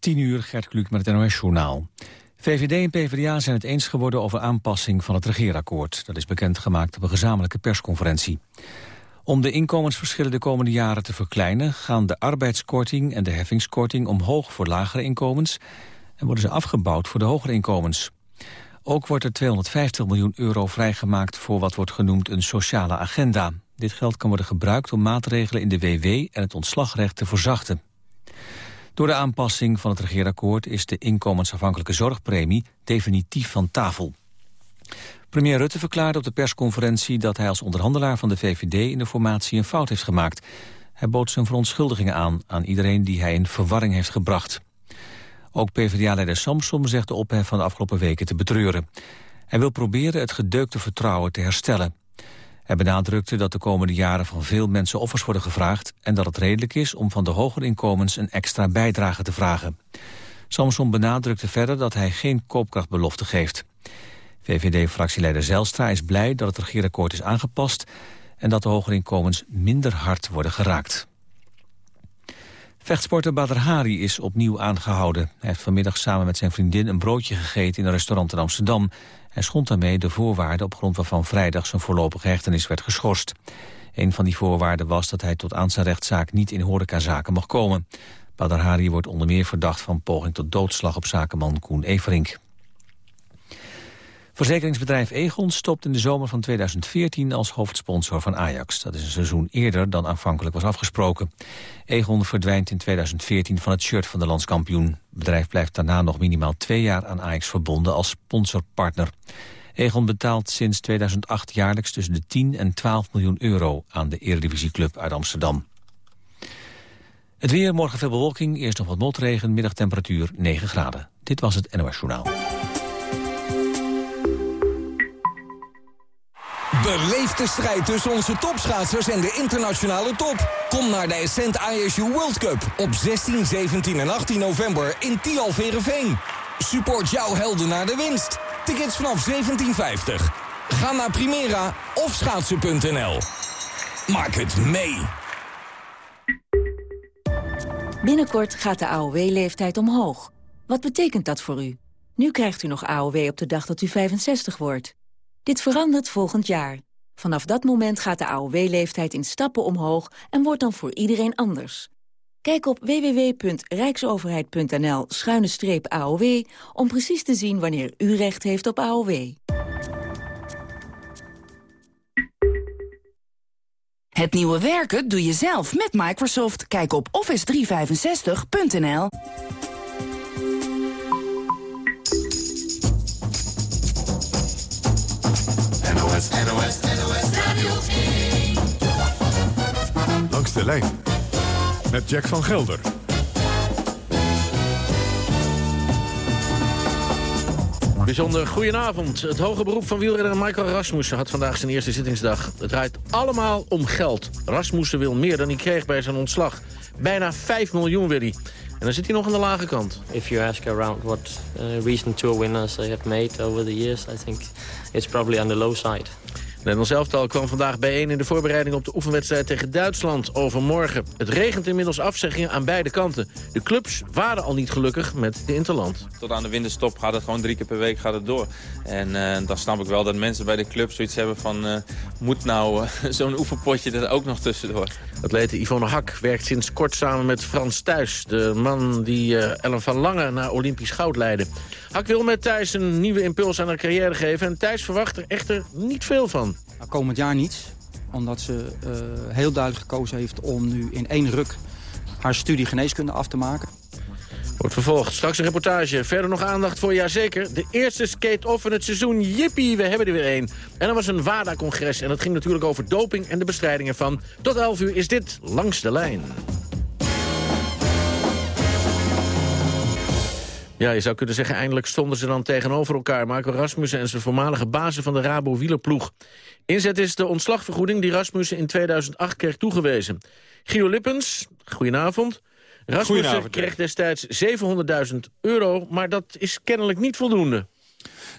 10 uur, Gert Kluk met het NOS-journaal. VVD en PvdA zijn het eens geworden over aanpassing van het regeerakkoord. Dat is bekendgemaakt op een gezamenlijke persconferentie. Om de inkomensverschillen de komende jaren te verkleinen... gaan de arbeidskorting en de heffingskorting omhoog voor lagere inkomens... en worden ze afgebouwd voor de hogere inkomens. Ook wordt er 250 miljoen euro vrijgemaakt voor wat wordt genoemd een sociale agenda. Dit geld kan worden gebruikt om maatregelen in de WW en het ontslagrecht te verzachten. Door de aanpassing van het regeerakkoord is de inkomensafhankelijke zorgpremie definitief van tafel. Premier Rutte verklaarde op de persconferentie dat hij als onderhandelaar van de VVD in de formatie een fout heeft gemaakt. Hij bood zijn verontschuldigingen aan aan iedereen die hij in verwarring heeft gebracht. Ook PvdA-leider Samsom zegt de ophef van de afgelopen weken te betreuren. Hij wil proberen het gedeukte vertrouwen te herstellen. Hij benadrukte dat de komende jaren van veel mensen offers worden gevraagd... en dat het redelijk is om van de hogere inkomens een extra bijdrage te vragen. Samson benadrukte verder dat hij geen koopkrachtbelofte geeft. VVD-fractieleider Zelstra is blij dat het regeerakkoord is aangepast... en dat de hogere inkomens minder hard worden geraakt. Vechtsporter Badr Hari is opnieuw aangehouden. Hij heeft vanmiddag samen met zijn vriendin een broodje gegeten in een restaurant in Amsterdam. Hij schond daarmee de voorwaarden op grond waarvan vrijdag zijn voorlopige hechtenis werd geschorst. Een van die voorwaarden was dat hij tot aan zijn rechtszaak niet in horecazaken mag komen. Badr Hari wordt onder meer verdacht van poging tot doodslag op zakenman Koen Everink. Verzekeringsbedrijf Egon stopt in de zomer van 2014 als hoofdsponsor van Ajax. Dat is een seizoen eerder dan aanvankelijk was afgesproken. Egon verdwijnt in 2014 van het shirt van de landskampioen. Het bedrijf blijft daarna nog minimaal twee jaar aan Ajax verbonden als sponsorpartner. Egon betaalt sinds 2008 jaarlijks tussen de 10 en 12 miljoen euro aan de Eredivisieclub uit Amsterdam. Het weer, morgen veel bewolking, eerst nog wat motregen, middagtemperatuur 9 graden. Dit was het NOS Journaal. Beleef de strijd tussen onze topschaatsers en de internationale top. Kom naar de Ascent ISU World Cup op 16, 17 en 18 november in Tialverenveen. Support jouw helden naar de winst. Tickets vanaf 17,50. Ga naar Primera of schaatsen.nl. Maak het mee. Binnenkort gaat de AOW-leeftijd omhoog. Wat betekent dat voor u? Nu krijgt u nog AOW op de dag dat u 65 wordt. Dit verandert volgend jaar. Vanaf dat moment gaat de AOW-leeftijd in stappen omhoog en wordt dan voor iedereen anders. Kijk op www.rijksoverheid.nl-aow om precies te zien wanneer u recht heeft op AOW. Het nieuwe werken doe je zelf met Microsoft. Kijk op office365.nl. NOS, NOS, Radio 1. Langs de lijn met Jack van Gelder. Bijzonder goedenavond. Het hoge beroep van wielrenner Michael Rasmussen had vandaag zijn eerste zittingsdag. Het draait allemaal om geld. Rasmussen wil meer dan hij kreeg bij zijn ontslag. Bijna 5 miljoen wil hij. En dan zit hij nog aan de lage kant. If you ask around what uh, recent tour winners I have made over the years, I think it's probably on the low side. Nederlands elftal kwam vandaag bijeen in de voorbereiding op de oefenwedstrijd tegen Duitsland overmorgen. Het regent inmiddels afzeggingen aan beide kanten. De clubs waren al niet gelukkig met de Interland. Tot aan de winterstop gaat het gewoon drie keer per week gaat het door. En uh, dan snap ik wel dat mensen bij de club zoiets hebben van... Uh, moet nou uh, zo'n oefenpotje er ook nog tussendoor. Atlete Yvonne Hak werkt sinds kort samen met Frans Thuis. De man die Ellen van Lange naar Olympisch goud leidde. Hak wil met Thijs een nieuwe impuls aan haar carrière geven. En Thijs verwacht er echter niet veel van. Nou, komend jaar niet. Omdat ze uh, heel duidelijk gekozen heeft om nu in één ruk haar studie geneeskunde af te maken. Wordt vervolgd. Straks een reportage. Verder nog aandacht voor, jazeker, de eerste skate-off van het seizoen. Jippie, we hebben er weer één. En er was een WADA-congres en dat ging natuurlijk over doping en de bestrijding ervan. Tot 11 uur is dit Langs de Lijn. Ja, je zou kunnen zeggen, eindelijk stonden ze dan tegenover elkaar. Marco Rasmussen en zijn voormalige bazen van de Rabo wielerploeg. Inzet is de ontslagvergoeding die Rasmussen in 2008 kreeg toegewezen. Gio Lippens, goedenavond. Rasmussen kreeg destijds 700.000 euro, maar dat is kennelijk niet voldoende.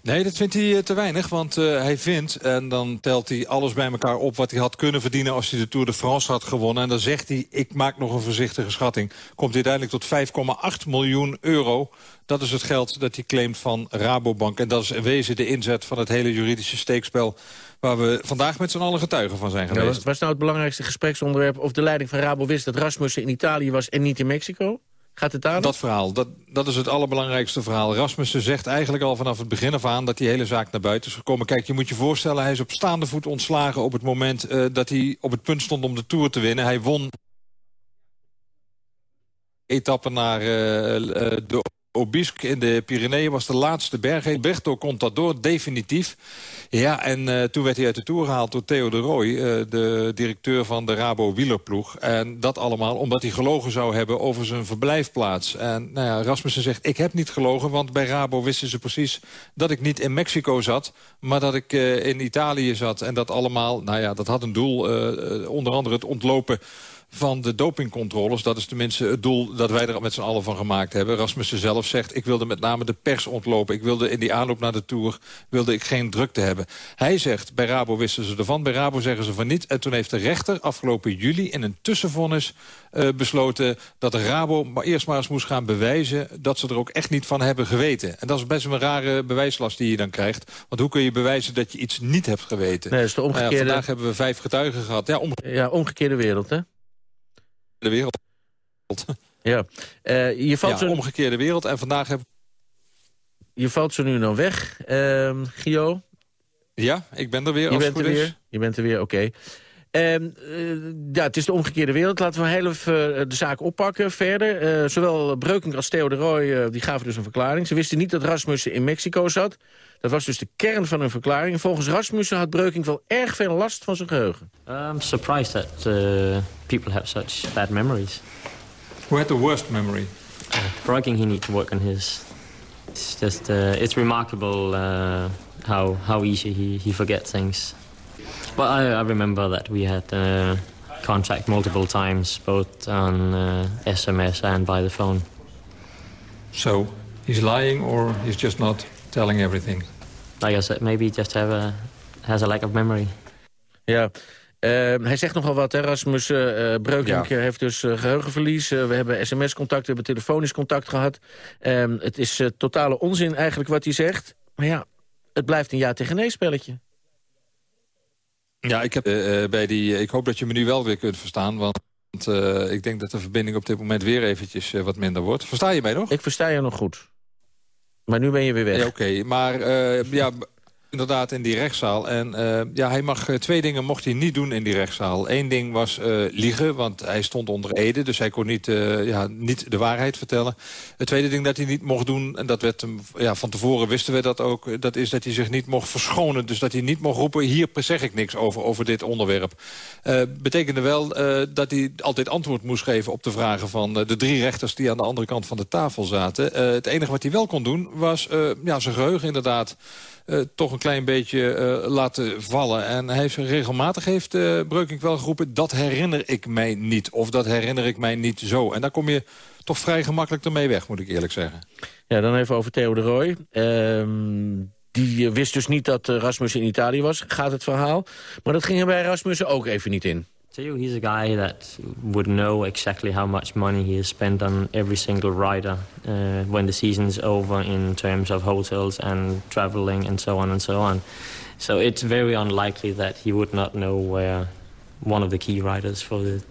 Nee, dat vindt hij eh, te weinig, want uh, hij vindt... en dan telt hij alles bij elkaar op wat hij had kunnen verdienen... als hij de Tour de France had gewonnen. En dan zegt hij, ik maak nog een voorzichtige schatting... komt hij uiteindelijk tot 5,8 miljoen euro. Dat is het geld dat hij claimt van Rabobank. En dat is in wezen de inzet van het hele juridische steekspel... waar we vandaag met z'n allen getuigen van zijn geweest. Ja, was nou het belangrijkste gespreksonderwerp... of de leiding van Rabo wist dat Rasmussen in Italië was en niet in Mexico? Gaat het daar? Dat verhaal, dat, dat is het allerbelangrijkste verhaal. Rasmussen zegt eigenlijk al vanaf het begin af aan dat die hele zaak naar buiten is gekomen. Kijk, je moet je voorstellen, hij is op staande voet ontslagen op het moment uh, dat hij op het punt stond om de Tour te winnen. Hij won etappe naar uh, de Obisque in de Pyreneeën was de laatste berg. Alberto Contador, definitief. Ja, en uh, toen werd hij uit de Tour gehaald door Theo de Roy... Uh, de directeur van de Rabo wielerploeg. En dat allemaal omdat hij gelogen zou hebben over zijn verblijfplaats. En nou ja, Rasmussen zegt, ik heb niet gelogen... want bij Rabo wisten ze precies dat ik niet in Mexico zat... maar dat ik uh, in Italië zat. En dat allemaal, nou ja, dat had een doel. onder andere het ontlopen van de dopingcontroles. Dat is tenminste het doel dat wij er met z'n allen van gemaakt hebben. Rasmussen zelf zegt, ik wilde met name de pers ontlopen. Ik wilde in die aanloop naar de Tour wilde ik geen drukte hebben. Hij zegt, bij Rabo wisten ze ervan, bij Rabo zeggen ze van niet. En toen heeft de rechter afgelopen juli in een tussenvonnis uh, besloten... dat Rabo maar eerst maar eens moest gaan bewijzen... dat ze er ook echt niet van hebben geweten. En dat is best een rare bewijslast die je dan krijgt. Want hoe kun je bewijzen dat je iets niet hebt geweten? Nee, dat is de omgekeerde... Uh, vandaag hebben we vijf getuigen gehad. Ja, ja omgekeerde wereld, hè? De wereld. Ja, uh, je valt ja, zo... omgekeerde wereld. En vandaag heb Je valt zo nu dan weg, uh, Gio. Ja, ik ben er weer, je als bent er weer. Je bent er weer, oké. Okay. Uh, ja, het is de omgekeerde wereld. Laten we heel even de zaak oppakken verder. Uh, zowel Breukink als Theo de Roy uh, die gaven dus een verklaring. Ze wisten niet dat Rasmussen in Mexico zat. Dat was dus de kern van hun verklaring. Volgens Rasmussen had Breukink wel erg veel last van zijn geheugen. I'm surprised that uh, people have such bad memories. Who had the worst memory? Uh, Breukink, he need to work on his. It's just, uh, it's remarkable uh, how how easy he, he forgets things. But I, I remember that we had uh, contact multiple times, both on SMS and by the phone. So, he's lying or he's just not telling everything. Like I said, maybe just have a, has a lack of memory. Ja, uh, hij zegt nogal wat, hè, Rasmus uh, Breukink ja. heeft dus uh, geheugenverlies. we hebben sms-contact, we hebben telefonisch contact gehad. Ehm, het is totale onzin eigenlijk wat hij zegt. Maar ja, het blijft een ja tegen nee spelletje. Ja, ik, heb, bij die, ik hoop dat je me nu wel weer kunt verstaan, want... ik denk dat de verbinding op dit moment weer eventjes wat minder wordt. Versta je mij nog? Ik versta je nog goed. Maar nu ben je weer weg. Ja, Oké, okay. maar uh, ja, inderdaad in die rechtszaal. En uh, ja, hij mag uh, twee dingen mocht hij niet doen in die rechtszaal. Eén ding was liegen, want hij stond onder ede. Dus hij kon niet, ja, niet de waarheid vertellen. Het tweede ding dat hij niet mocht doen, en dat werd hem, ja, van tevoren wisten we dat ook... dat is dat hij zich niet mocht verschonen. Dus dat hij niet mocht roepen, hier zeg ik niks over, over dit onderwerp. betekende wel dat hij altijd antwoord moest geven op de vragen van de drie rechters... die aan de andere kant van de tafel zaten. het enige wat hij wel kon doen was ja, zijn geheugen inderdaad... Uh, toch een klein beetje uh, laten vallen. En hij heeft regelmatig heeft uh, Breukink wel geroepen... dat herinner ik mij niet. Of dat herinner ik mij niet zo. En daar kom je toch vrij gemakkelijk ermee weg, moet ik eerlijk zeggen. Ja, dan even over Theo de Roy. Ehm, die wist dus niet dat Rasmus in Italië was, gaat het verhaal. Maar dat ging er bij Rasmussen ook even niet in. Theo, he's a guy that would know exactly how much money he has spent on every single rider uh, when the season is over in terms of hotels and traveling and so on and so on. So it's very unlikely that he would not know where one of the key riders for the,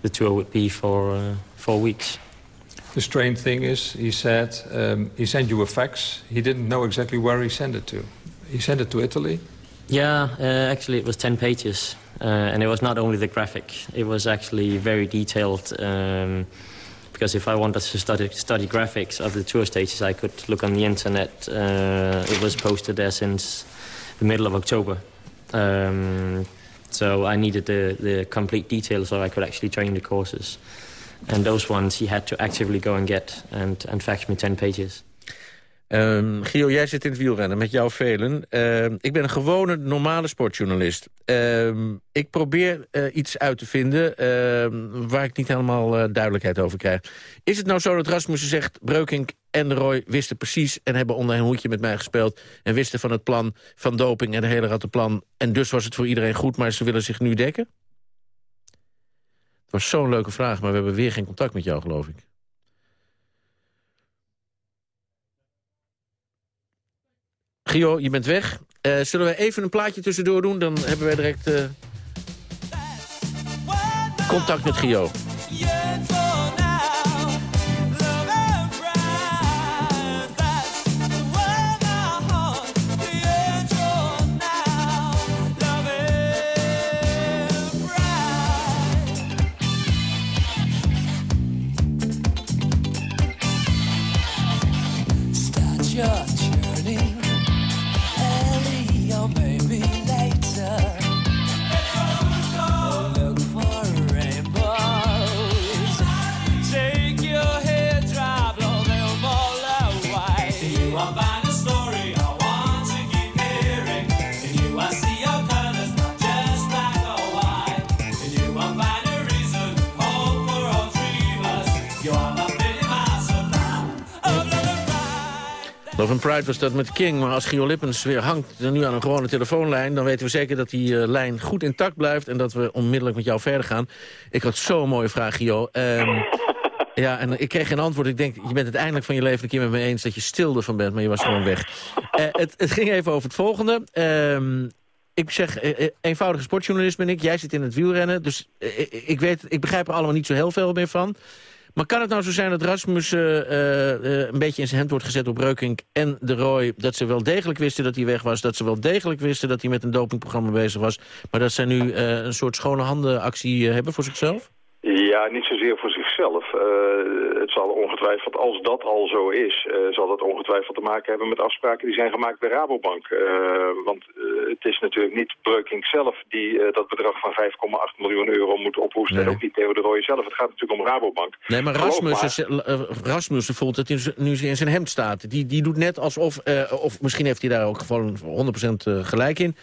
the tour would be for uh, four weeks. The strange thing is, he said, um, he sent you a fax. He didn't know exactly where he sent it to. He sent it to Italy? Yeah, uh, actually it was 10 pages. Uh, and it was not only the graphic, it was actually very detailed. Um, because if I wanted to study, study graphics of the tour stages, I could look on the internet. Uh, it was posted there since the middle of October. Um, so I needed the, the complete details so I could actually train the courses. And those ones he had to actively go and get and, and fax me 10 pages. Um, Gio, jij zit in het wielrennen, met jou velen. Uh, ik ben een gewone, normale sportjournalist. Uh, ik probeer uh, iets uit te vinden waar ik niet helemaal duidelijkheid over krijg. Is het nou zo dat Rasmussen zegt... Breukink, en Roy wisten precies... en hebben onder een hoedje met mij gespeeld... en wisten van het plan van doping en de hele rattenplan. En dus was het voor iedereen goed, maar ze willen zich nu dekken? Het was zo'n leuke vraag, maar we hebben weer geen contact met jou, geloof ik. Gio, je bent weg. Uh, zullen we even een plaatje tussendoor doen? Dan hebben wij direct uh, contact met Gio. Love and Pride was dat met King, maar als Gio Lippens weer hangt nu aan een gewone telefoonlijn... dan weten we zeker dat die uh, lijn goed intact blijft... en dat we onmiddellijk met jou verder gaan. Ik had zo'n mooie vraag, Gio. Um, ja, en ik kreeg geen antwoord. Ik denk, je bent het eindelijk van je leven een keer met me eens... dat je stil ervan bent, maar je was gewoon weg. Uh, het, het, ging even over het volgende. Um, ik zeg, uh, eenvoudige sportjournalist ben ik. Jij zit in het wielrennen, dus ik, weet, ik begrijp er allemaal niet zo heel veel meer van... Maar kan het nou zo zijn dat Rasmussen uh, uh, een beetje in zijn hand wordt gezet op Reukink en de Roy... dat ze wel degelijk wisten dat hij weg was, dat ze wel degelijk wisten dat hij met een dopingprogramma bezig was... maar dat zij nu een soort schone handen actie hebben voor zichzelf? Ja, niet zozeer voor zichzelf. Uh, het zal ongetwijfeld, als dat al zo is, uh, zal dat ongetwijfeld te maken hebben met afspraken die zijn gemaakt bij Rabobank. Uh, want het is natuurlijk niet Breukink zelf die dat bedrag van 5,8 miljoen euro moet ophoesten. Nee. En ook niet Theo de Rooij zelf. Het gaat natuurlijk om Rabobank. Nee, maar Rasmussen, maar... Rasmussen voelt dat hij nu in zijn hemd staat. Die, die doet net alsof, of misschien heeft hij daar ook gewoon 100% gelijk in.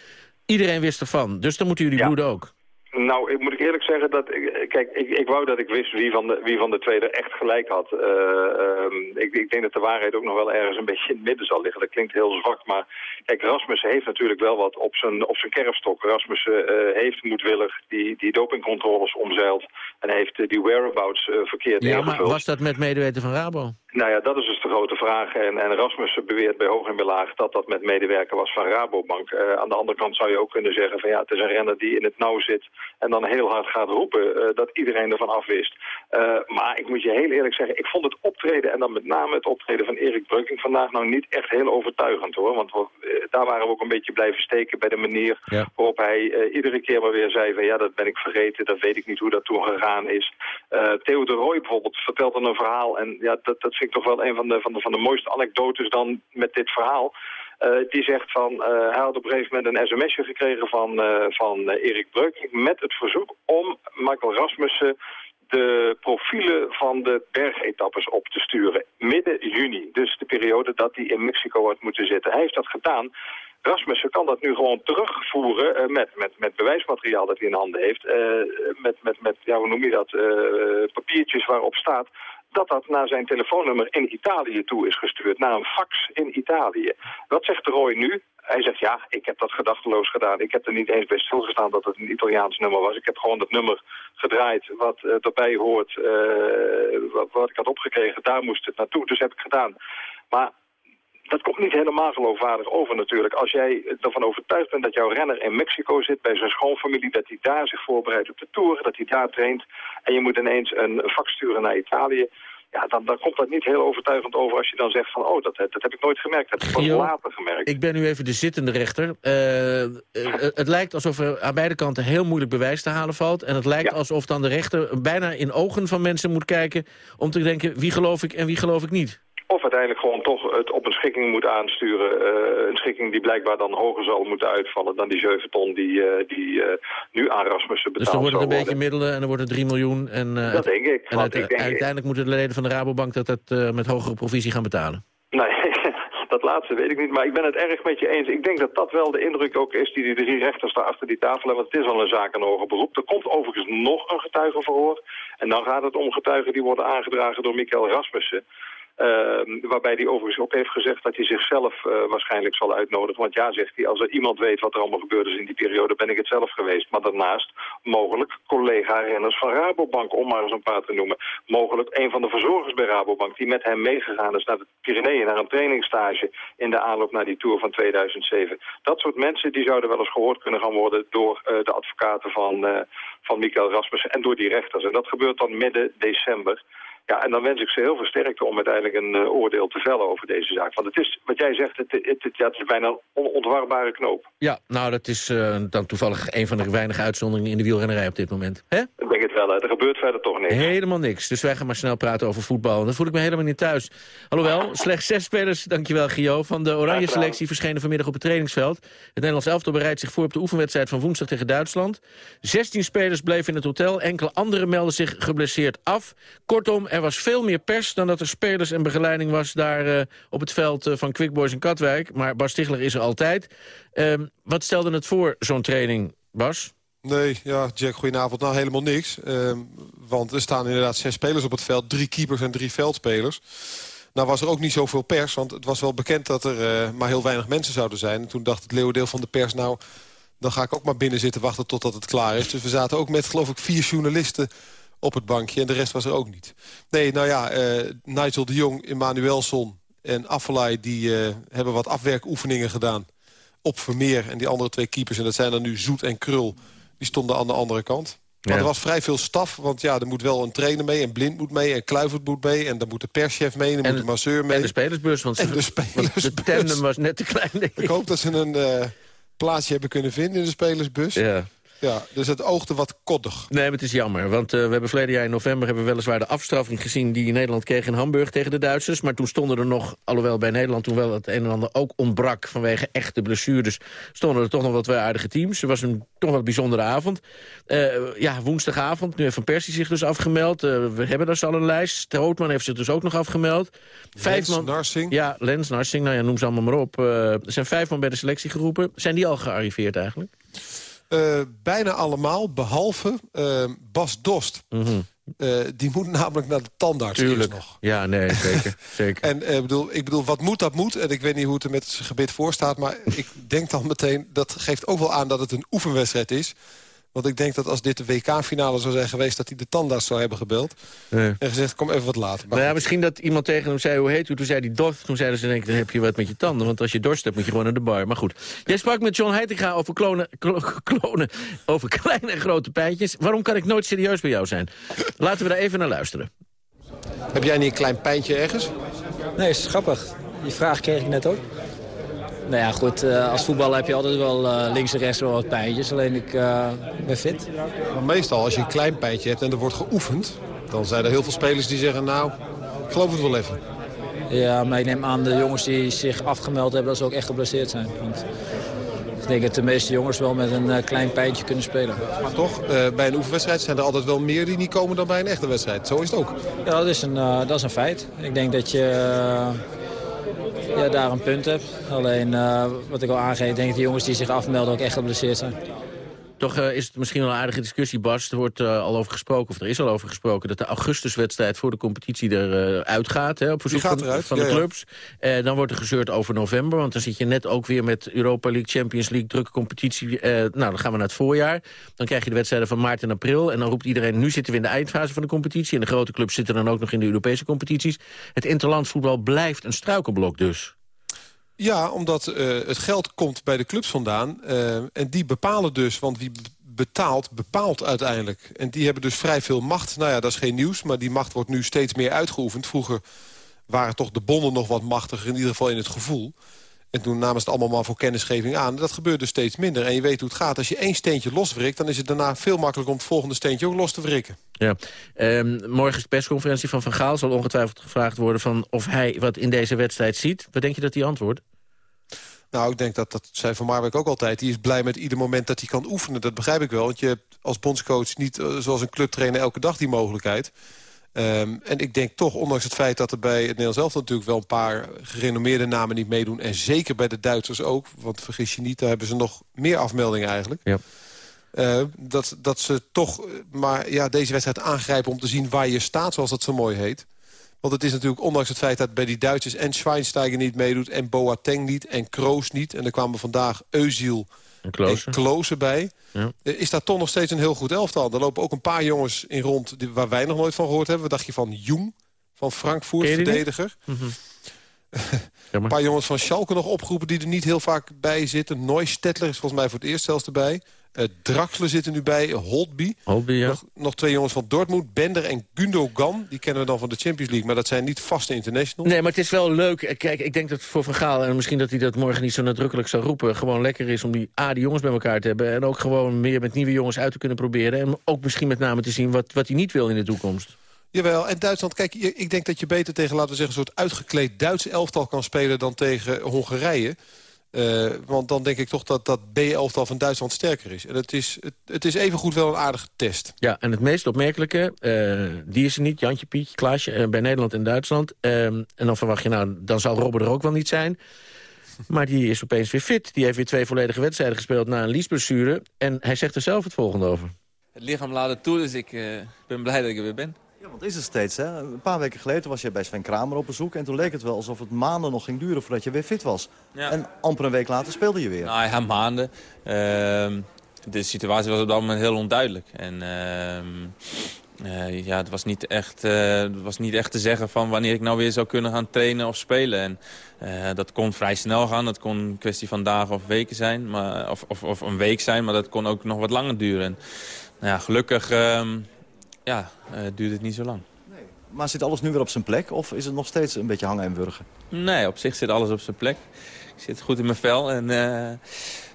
Iedereen wist ervan, dus dan moeten jullie ja. bloeden ook. Nou, ik moet ik eerlijk zeggen dat... Kijk, ik, ik wou dat ik wist wie van de, wie van de twee er echt gelijk had. Uh, um, ik, ik, denk dat de waarheid ook nog wel ergens een beetje in het midden zal liggen. Dat klinkt heel zwak, maar... Kijk, Rasmussen heeft natuurlijk wel wat op zijn, op zijn kerfstok. Rasmussen uh, heeft moedwillig die, die dopingcontroles omzeild... en heeft uh, die whereabouts verkeerd Ja, maar was dat met medeweten van Rabo? Nou ja, dat is dus de grote vraag. En, en Rasmussen beweert bij hoog en bij laag dat dat met medewerker was van Rabobank. aan de andere kant zou je ook kunnen zeggen van ja, het is een renner die in het nauw zit en dan heel hard gaat roepen uh, dat iedereen ervan afwist. Uh, maar ik moet je heel eerlijk zeggen, ik vond het optreden... en dan met name het optreden van Erik Breuking vandaag... nou niet echt heel overtuigend hoor. Want daar waren we ook een beetje blijven steken bij de manier... Ja. waarop hij iedere keer maar weer zei van... ja, dat ben ik vergeten, dat weet ik niet hoe dat toen gegaan is. Theo de Roy bijvoorbeeld vertelt dan een verhaal... en ja, dat, dat vind ik toch wel een van de, van de, van de mooiste anekdotes dan met dit verhaal... Uh, die zegt van, uh, hij had op een gegeven moment een sms'je gekregen van, uh, van Erik Breuk met het verzoek om Michael Rasmussen de profielen van de bergetappes op te sturen. Midden juni, dus de periode dat hij in Mexico had moeten zitten. Hij heeft dat gedaan. Rasmussen kan dat nu gewoon terugvoeren met, met, met bewijsmateriaal dat hij in handen heeft. Met, met, met, ja, hoe noem je dat, papiertjes waarop staat dat dat naar zijn telefoonnummer in Italië toe is gestuurd. Naar een fax in Italië. Wat zegt Roy nu? Hij zegt, ja, ik heb dat gedachteloos gedaan. Ik heb er niet eens bij stilgestaan dat het een Italiaans nummer was. Ik heb gewoon dat nummer gedraaid wat erbij hoort, uh, wat, wat ik had opgekregen. Daar moest het naartoe, dus heb ik gedaan. Maar dat komt niet helemaal geloofwaardig over natuurlijk. Als jij ervan overtuigd bent dat jouw renner in Mexico zit bij zijn schoonfamilie... dat hij daar zich voorbereidt op de Tour, dat hij daar traint... en je moet ineens een fax sturen naar Italië... Ja, dan, dan komt dat niet heel overtuigend over als je dan zegt van... oh, dat, dat heb ik nooit gemerkt, dat heb ik pas later gemerkt. Ik ben nu even de zittende rechter. Uh, uh, het lijkt alsof er aan beide kanten heel moeilijk bewijs te halen valt. En het lijkt ja. alsof dan de rechter bijna in ogen van mensen moet kijken... om te denken, wie geloof ik en wie geloof ik niet. Of uiteindelijk gewoon toch het op een schikking moet aansturen. Uh, een schikking die blijkbaar dan hoger zal moeten uitvallen dan die 7 ton die, uh, die uh, nu aan Rasmussen betaald Dus dan wordt het een beetje middelen en dan wordt het 3 miljoen. En, dat denk ik. En uit, ik denk uiteindelijk moeten de leden van de Rabobank dat, dat met hogere provisie gaan betalen. Nee, dat laatste weet ik niet. Maar ik ben het erg met je eens. Ik denk dat dat wel de indruk ook is die die drie rechters daar achter die tafel hebben. Want het is al een zaak aan hoger beroep. Er komt overigens nog een getuigenverhoor. En dan gaat het om getuigen die worden aangedragen door Michael Rasmussen. Ehm, waarbij hij overigens ook heeft gezegd dat hij zichzelf uh, waarschijnlijk zal uitnodigen. Want ja, zegt hij, als er iemand weet wat er allemaal gebeurd is in die periode, ben ik het zelf geweest. Maar daarnaast mogelijk collega-renners van Rabobank, om maar eens een paar te noemen. Mogelijk een van de verzorgers bij Rabobank die met hem meegegaan is naar de Pyreneeën, naar een trainingstage in de aanloop naar die Tour van 2007. Dat soort mensen die zouden wel eens gehoord kunnen gaan worden door uh, de advocaten van, uh, van Michael Rasmussen en door die rechters. En dat gebeurt dan midden december. Ja, en dan wens ik ze heel veel sterkte om uiteindelijk een uh, oordeel te vellen over deze zaak. Want het is, wat jij zegt, het, het, het, ja, het is bijna een onontwarbare knoop. Ja, nou, dat is uh, dan toevallig een van de weinige uitzonderingen in de wielrennerij op dit moment. Hè? Ik denk het wel, er gebeurt verder toch niks. Helemaal niks, dus wij gaan maar snel praten over voetbal. En dan voel ik me helemaal niet thuis. Alhoewel, slechts zes spelers, dankjewel Gio, van de oranje selectie verschenen vanmiddag op het trainingsveld. Het Nederlands elftal bereidt zich voor op de oefenwedstrijd van woensdag tegen Duitsland. 16 spelers bleven in het hotel, enkele anderen melden zich geblesseerd af. Kortom, er was veel meer pers dan dat er spelers en begeleiding was daar uh, op het veld uh, van Quick Boys in Katwijk. Maar Bas Stigler is er altijd. Uh, wat stelde het voor, zo'n training, Bas? Nee, ja, Jack, goedenavond. Nou, helemaal niks. want er staan inderdaad zes spelers op het veld. Drie keepers en drie veldspelers. Nou was er ook niet zoveel pers, want het was wel bekend dat er uh, maar heel weinig mensen zouden zijn. En toen dacht het leeuwendeel van de pers, nou, dan ga ik ook maar binnen zitten wachten totdat het klaar is. Dus we zaten ook met, geloof ik, vier journalisten op het bankje. En de rest was er ook niet. Nee, nou ja, uh, Nigel de Jong, Emmanuelson en Affelay... die uh, hebben wat afwerkoefeningen gedaan op Vermeer. En die andere twee keepers, en dat zijn dan nu Zoet en Krul... die stonden aan de andere kant. Maar ja. er was vrij veel staf, want ja, er moet wel een trainer mee... en Blind moet mee, en Kluivert moet mee... en dan moet de perschef mee, en dan moet de masseur mee. En de spelersbus, want, de, spelersbus. de tandem was net te klein, ik. Ik hoop dat ze een uh, plaatsje hebben kunnen vinden in de spelersbus. Ja. Ja, dus het oogde wat koddig. Nee, maar het is jammer. Want uh, we hebben verleden jaar in november... hebben we weliswaar de afstraffing gezien... die Nederland kreeg in Hamburg tegen de Duitsers. Maar toen stonden er nog, alhoewel bij Nederland... toen wel het een en ander ook ontbrak vanwege echte blessures... stonden er toch nog wel twee aardige teams. Het was een toch wel een bijzondere avond. Uh, ja, woensdagavond. Nu heeft Van Persie zich dus afgemeld. Uh, we hebben dus al een lijst. Strootman heeft zich dus ook nog afgemeld. Vijf man. Narsing. Ja, Lens Narsing. Nou ja, noem ze allemaal maar op. er zijn vijf man bij de selectie geroepen. Zijn die al gearriveerd eigenlijk? Uh, bijna allemaal, behalve uh, Bas Dost. Mm -hmm. uh, die moet namelijk naar de tandarts Tuurlijk. nog. Ja, nee, zeker. zeker. En bedoel, ik bedoel, wat moet, dat moet. En ik weet niet hoe het er met het gebit voor staat. Maar ik denk dan meteen, dat geeft ook wel aan dat het een oefenwedstrijd is. Want ik denk dat als dit de WK-finale zou zijn geweest... dat hij de tandarts zou hebben gebeld. Nee. En gezegd, kom even wat later. Maar nou ja, misschien dat iemand tegen hem zei, hoe heet u? Toen zei hij dorst. Toen zeiden ze, denk ik, dan heb je wat met je tanden. Want als je dorst hebt, moet je gewoon naar de bar. Maar goed. Jij sprak met John Heitinga over klonen, klonen, over kleine en grote pijntjes. Waarom kan ik nooit serieus bij jou zijn? Laten we daar even naar luisteren. Heb jij niet een klein pijntje ergens? Nee, is grappig. Die vraag kreeg ik net ook. Nou ja, goed, uh, als voetballer heb je altijd wel uh, links en rechts wel wat pijntjes. Alleen ik uh, ben fit. Maar meestal als je een klein pijntje hebt en er wordt geoefend... dan zijn er heel veel spelers die zeggen, nou, ik geloof het wel even. Ja, maar ik neem aan de jongens die zich afgemeld hebben... dat ze ook echt geblesseerd zijn. Want ik denk dat de meeste jongens wel met een klein pijntje kunnen spelen. Maar toch, bij een oefenwedstrijd zijn er altijd wel meer die niet komen dan bij een echte wedstrijd. Zo is het ook. Ja, dat is een, dat is een feit. Ik denk dat je ja, daar een punt heb. Alleen, uh, wat ik al aangeef, ik denk dat de jongens die zich afmelden ook echt geblesseerd zijn. Toch uh, is het misschien wel een aardige discussie, Bas. Er wordt uh, al over gesproken, of er is al over gesproken... dat de augustuswedstrijd voor de competitie eruit uitgaat. Hè, op verzoek van, van, de clubs. Ja. dan wordt er gezeurd over november. Want dan zit je net ook weer met Europa League, Champions League... drukke competitie. nou, dan gaan we naar het voorjaar. Dan krijg je de wedstrijden van maart en april. En dan roept iedereen, nu zitten we in de eindfase van de competitie. En de grote clubs zitten dan ook nog in de Europese competities. Het interlandvoetbal blijft een struikelblok dus. Ja, omdat uh, het geld komt bij de clubs vandaan. Uh, en die bepalen dus, want wie betaalt, bepaalt uiteindelijk. En die hebben dus vrij veel macht. Nou ja, dat is geen nieuws, maar die macht wordt nu steeds meer uitgeoefend. Vroeger waren toch de bonden nog wat machtiger, in ieder geval in het gevoel. En toen namen ze het allemaal maar voor kennisgeving aan. Dat gebeurt dus steeds minder. En je weet hoe het gaat. Als je één steentje loswrikt... dan is het daarna veel makkelijker om het volgende steentje ook los te wrikken. Ja. Um, morgen is de persconferentie van Van Gaal. Zal ongetwijfeld gevraagd worden van of hij wat in deze wedstrijd ziet. Wat denk je dat hij antwoordt? Nou, ik denk dat, dat zei Van Marwijk ook altijd. Die is blij met ieder moment dat hij kan oefenen. Dat begrijp ik wel. Want je hebt als bondscoach niet uh, zoals een clubtrainer elke dag die mogelijkheid. Um, en ik denk toch, ondanks het feit dat er bij het Nederlands elftal natuurlijk wel een paar gerenommeerde namen niet meedoen. En zeker bij de Duitsers ook. Want vergis je niet, daar hebben ze nog meer afmeldingen eigenlijk. Ja. Uh, dat, dat ze toch maar ja, deze wedstrijd aangrijpen om te zien waar je staat, zoals dat zo mooi heet. Want het is natuurlijk, ondanks het feit dat bij die Duitsers... en Schweinsteiger niet meedoet en Boateng niet en Kroos niet... en er kwamen vandaag Eusiel En Klose bij... Ja. eh, is daar toch nog steeds een heel goed elftal. Er lopen ook een paar jongens in rond die, waar wij nog nooit van gehoord hebben. Wat dacht je van Jung van Frankfurt, verdediger? Mhm. Een paar jongens van Schalke nog opgeroepen die er niet heel vaak bij zitten. Neustetler is volgens mij voor het eerst zelfs erbij. Eh Draxler zit er nu bij, Holtby. Holtby, ja. Nog, nog twee jongens van Dortmund, Bender en Gundogan. Die kennen we dan van de Champions League, maar dat zijn niet vaste internationals. Nee, maar het is wel leuk. Kijk, ik denk dat voor Van Gaal, en misschien dat hij dat morgen niet zo nadrukkelijk zou roepen... gewoon lekker is om die A, die jongens bij elkaar te hebben... en ook gewoon meer met nieuwe jongens uit te kunnen proberen. En ook misschien met name te zien wat, wat hij niet wil in de toekomst. Jawel, en Duitsland, kijk, ik denk dat je beter tegen, laten we zeggen... een soort uitgekleed Duits elftal kan spelen dan tegen Hongarije. Eh, want dan denk ik toch dat dat B-elftal van Duitsland sterker is. En het is, het, het is evengoed wel een aardige test. Ja, en het meest opmerkelijke, eh, die is er niet, Jantje, Pietje, Klaasje... eh, bij Nederland en Duitsland. Ehm, en dan verwacht je, nou, dan zal Robben er ook wel niet zijn. Maar die is opeens weer fit. Die heeft weer twee volledige wedstrijden gespeeld na een liesblessure. En hij zegt er zelf het volgende over. Het lichaam laat het toe, dus ik eh, ben blij dat ik er weer ben. Ja, want is het steeds, hè? Een paar weken geleden was je bij Sven Kramer op bezoek... en toen leek het wel alsof het maanden nog ging duren voordat je weer fit was. Ja. En amper een week later speelde je weer. Nou ja, maanden. Ehm, de situatie was op dat moment heel onduidelijk. En ehm, eh, ja, het was, niet echt, het was niet echt te zeggen van wanneer ik nou weer zou kunnen gaan trainen of spelen. En eh, dat kon vrij snel gaan. Dat kon een kwestie van dagen of weken zijn. Maar, of, of, of een week zijn, maar dat kon ook nog wat langer duren. En, nou ja, gelukkig ehm, ja, eh, duurde het niet zo lang. Maar zit alles nu weer op zijn plek of is het nog steeds een beetje hangen en wurgen? Nee, op zich zit alles op zijn plek. Ik zit goed in mijn vel. En eh,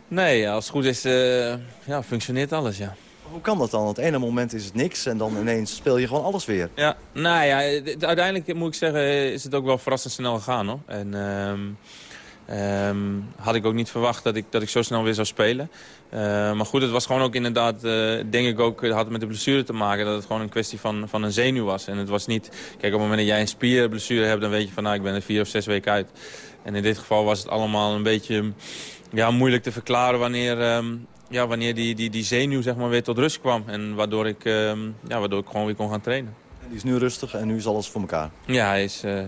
nee, als het goed is, eh, ja, functioneert alles, ja. Hoe kan dat dan? Het ene moment is het niks en dan ineens speel je gewoon alles weer. Ja, nou ja, uiteindelijk moet ik zeggen, is het ook wel verrassend snel gegaan, hoor. En ehm, ehm, had ik ook niet verwacht dat ik, dat ik zo snel weer zou spelen. Eh, maar goed, het was gewoon ook inderdaad, eh, denk ik ook, het had met de blessure te maken. Dat het gewoon een kwestie van, van een zenuw was. En het was niet, kijk op het moment dat jij een spierblessure hebt, dan weet je van, nou, ik ben er vier of zes weken uit. En in dit geval was het allemaal een beetje ja, moeilijk te verklaren wanneer, ehm, ja, wanneer die, die, die zenuw zeg maar, weer tot rust kwam. En waardoor ik, ehm, ja, waardoor ik gewoon weer kon gaan trainen. En die is nu rustig en nu is alles voor elkaar. Ja, hij is, eh,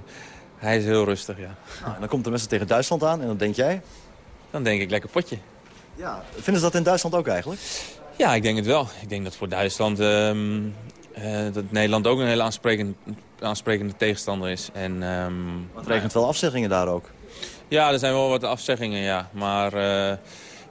hij is heel rustig, ja. Nou, en dan komt de wedstrijd tegen Duitsland aan en dan denk jij... Dan denk ik lekker potje. Ja, vinden ze dat in Duitsland ook eigenlijk? Ja, ik denk het wel. Ik denk dat voor Duitsland ehm, eh, dat Nederland ook een hele aansprekend, aansprekende tegenstander is. En, ehm, Het regent wel afzeggingen daar ook. ja, er zijn wel wat afzeggingen, ja. Maar eh,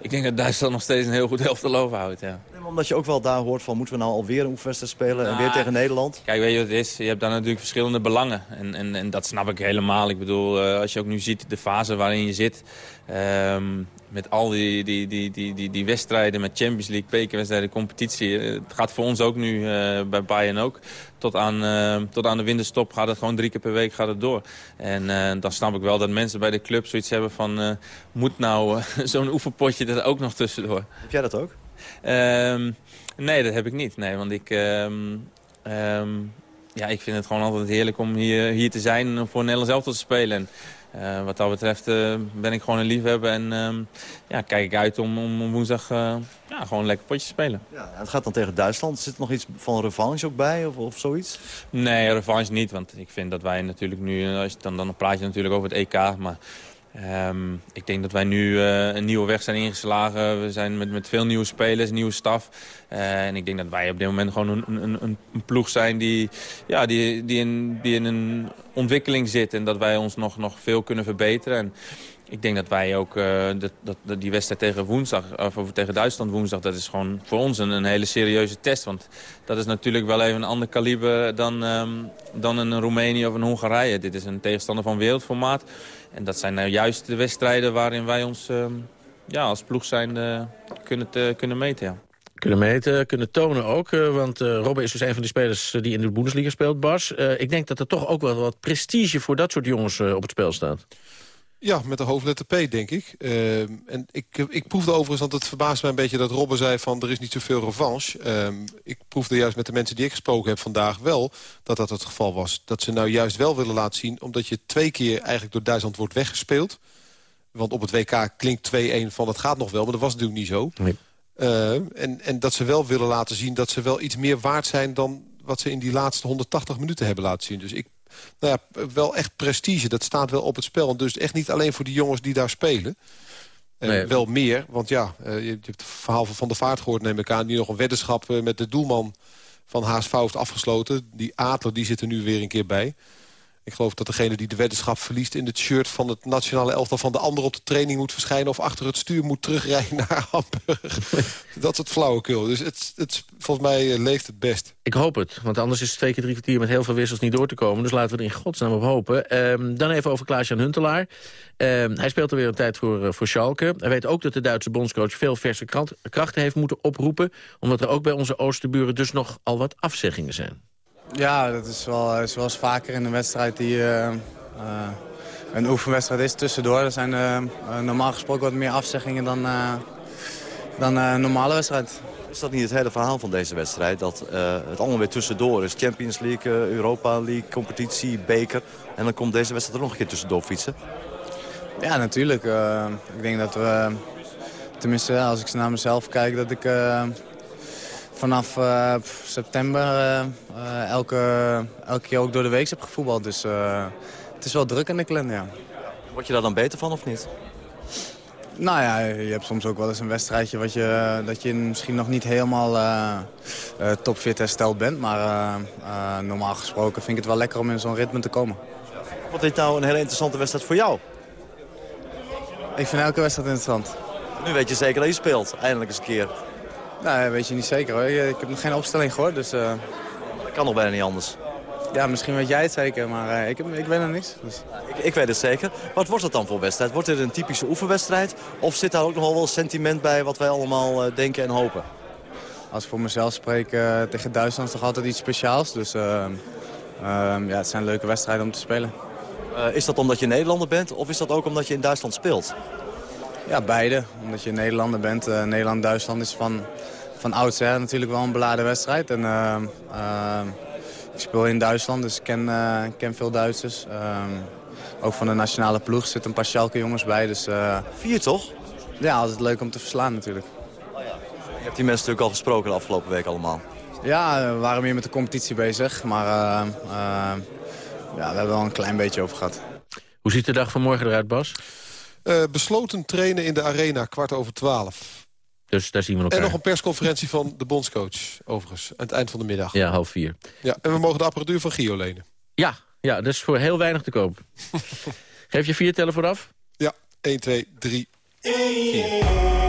ik denk dat Duitsland nog steeds een heel goed elftal overhoudt, ja. Nee, maar omdat je ook wel daar hoort van moeten we nou alweer een oefenwedstrijd spelen en weer Nou, tegen Nederland. Kijk, weet je wat het is? Je hebt daar natuurlijk verschillende belangen. En, en, en dat snap ik helemaal. Ik bedoel, eh, als je ook nu ziet de fase waarin je zit... ehm, met al die, die, die, die, die, die wedstrijden, met Champions League, bekerwedstrijden, competitie. eh, Het gaat voor ons ook nu, eh, bij Bayern ook. Tot aan, eh, tot aan de winterstop gaat het gewoon drie keer per week gaat het door. En dan snap ik wel dat mensen bij de club zoiets hebben van... moet nou zo'n oefenpotje er ook nog tussendoor? Heb jij dat ook? Ehm, nee, dat heb ik niet. Nee, want ik, ehm, ehm, ja, ik vind het gewoon altijd heerlijk om hier, hier te zijn en voor Nederlands elftal te spelen. En, eh, wat dat betreft eh, ben ik gewoon een liefhebber en ehm, ja, kijk ik uit om, om woensdag eh, ja, gewoon een lekker potje te spelen. Ja, het gaat dan tegen Duitsland. Zit er nog iets van revanche ook bij of, of zoiets? Nee, revanche niet, want ik vind dat wij natuurlijk nu, als je, dan, dan praat je natuurlijk over het EK, maar ehm, ik denk dat wij nu eh, een nieuwe weg zijn ingeslagen. We zijn met, met veel nieuwe spelers, nieuwe staf. Eh, en ik denk dat wij op dit moment gewoon een, een, een, ploeg zijn die, ja, die, die, in, die in een ontwikkeling zit en dat wij ons nog, nog veel kunnen verbeteren. En, ik denk dat wij ook uh, dat, dat, die wedstrijd tegen woensdag, of tegen Duitsland woensdag, dat is gewoon voor ons een, een, hele serieuze test. Want dat is natuurlijk wel even een ander kaliber dan, um, dan een Roemenië of een Hongarije. Dit is een tegenstander van wereldformaat. En dat zijn nou juist de wedstrijden waarin wij ons um, ja, als ploeg zijn uh, kunnen, kunnen meten. Kunnen meten, kunnen tonen ook. Uh, want uh, is dus een van die spelers die in de Bundesliga speelt, Bas. ik denk dat er toch ook wel wat prestige voor dat soort jongens op het spel staat. Ja, met de hoofdletter P, denk ik. Uh, en ik, ik proefde overigens, want het verbaast mij een beetje... dat Robben zei van er is niet zoveel revanche. Uh, ik proefde juist met de mensen die ik gesproken heb vandaag wel... dat dat het geval was. Dat ze nou juist wel willen laten zien... omdat je twee keer eigenlijk door Duitsland wordt weggespeeld. Want op het WK klinkt 2-1 van het gaat nog wel, maar dat was natuurlijk niet zo. Nee. Uh, en, en dat ze wel willen laten zien dat ze wel iets meer waard zijn... dan wat ze in die laatste 180 minuten hebben laten zien. Dus ik nou ja, wel echt prestige. Dat staat wel op het spel. En dus echt niet alleen voor die jongens die daar spelen. Nee. Wel meer, want ja, je hebt het verhaal van Van der Vaart gehoord, neem ik aan... die nog een weddenschap met de doelman van HSV heeft afgesloten. Die Adler die zit er nu weer een keer bij. Ik geloof dat degene die de weddenschap verliest... in het shirt van het nationale elftal van de ander op de training moet verschijnen... of achter het stuur moet terugrijden naar Hamburg. dat is het flauwekul. Dus het, het, volgens mij eh, leeft het best. Ik hoop het, want anders is het twee keer drie kwartier... met heel veel wissels niet door te komen. Dus laten we er in godsnaam op hopen. Ehm, dan even over Klaas-Jan Huntelaar. Ehm, hij speelt er weer een tijd voor, uh, voor Schalke. Hij weet ook dat de Duitse bondscoach veel verse krachten heeft moeten oproepen... omdat er ook bij onze oosterburen dus nog al wat afzeggingen zijn. Ja, dat is wel zoals vaker in een wedstrijd die uh, uh, een oefenwedstrijd is. Tussendoor er zijn uh, normaal gesproken wat meer afzeggingen dan, dan een normale wedstrijd. Is dat niet het hele verhaal van deze wedstrijd? Dat het allemaal weer tussendoor is. Champions League, Europa League, competitie, beker. En dan komt deze wedstrijd er nog een keer tussendoor fietsen. Ja, natuurlijk. ik denk dat we, tenminste als ik naar mezelf kijk, dat ik vanaf uh, september uh, elke, elke keer ook door de week heb gevoetbald. Dus uh, het is wel druk in de kalender, ja. Word je daar dan beter van of niet? Nou ja, je hebt soms ook wel eens een wedstrijdje wat je, dat je misschien nog niet helemaal topfit hersteld bent. Maar normaal gesproken vind ik het wel lekker om in zo'n ritme te komen. Wat is nou een hele interessante wedstrijd voor jou? Ik vind elke wedstrijd interessant. Nu weet je zeker dat je speelt, eindelijk eens een keer. Nou, weet je niet zeker hoor. Ik heb nog geen opstelling gehoord, dus... Uh... Dat kan nog bijna niet anders. Ja, misschien weet jij het zeker, maar uh, ik, ik weet nog niks. Dus. Ik, ik, weet het zeker. Wat wordt het dan voor wedstrijd? Wordt dit een typische oefenwedstrijd? Of zit daar ook nog wel sentiment bij wat wij allemaal uh, denken en hopen? Als ik voor mezelf spreek, tegen Duitsland is toch altijd iets speciaals. Dus ehm, ja, het zijn leuke wedstrijden om te spelen. is dat omdat je Nederlander bent of is dat ook omdat je in Duitsland speelt? Ja, beide. Omdat je Nederlander bent. Uh, Nederland-Duitsland is van, van oudsher natuurlijk wel een beladen wedstrijd. En, uh, uh, ik speel in Duitsland, dus ik ken, ken veel Duitsers. Ehm, ook van de nationale ploeg zitten een paar Schalke jongens bij. Dus, Vier toch? Ja, altijd leuk om te verslaan natuurlijk. Oh, ja. Je hebt die mensen natuurlijk al gesproken de afgelopen week allemaal. Ja, we waren meer met de competitie bezig. Maar ja, we hebben wel een klein beetje over gehad. Hoe ziet de dag van morgen eruit, Bas? Uh, besloten trainen in de arena, kwart over twaalf. Dus daar zien we elkaar. En nog een persconferentie van de bondscoach, overigens. Aan het eind van de middag. Ja, half vier. Ja, en we mogen de apparatuur van Gio lenen. Ja, ja dat is voor heel weinig te koop. Geef je vier tellen vooraf? Ja, 1, 2, 3, 4.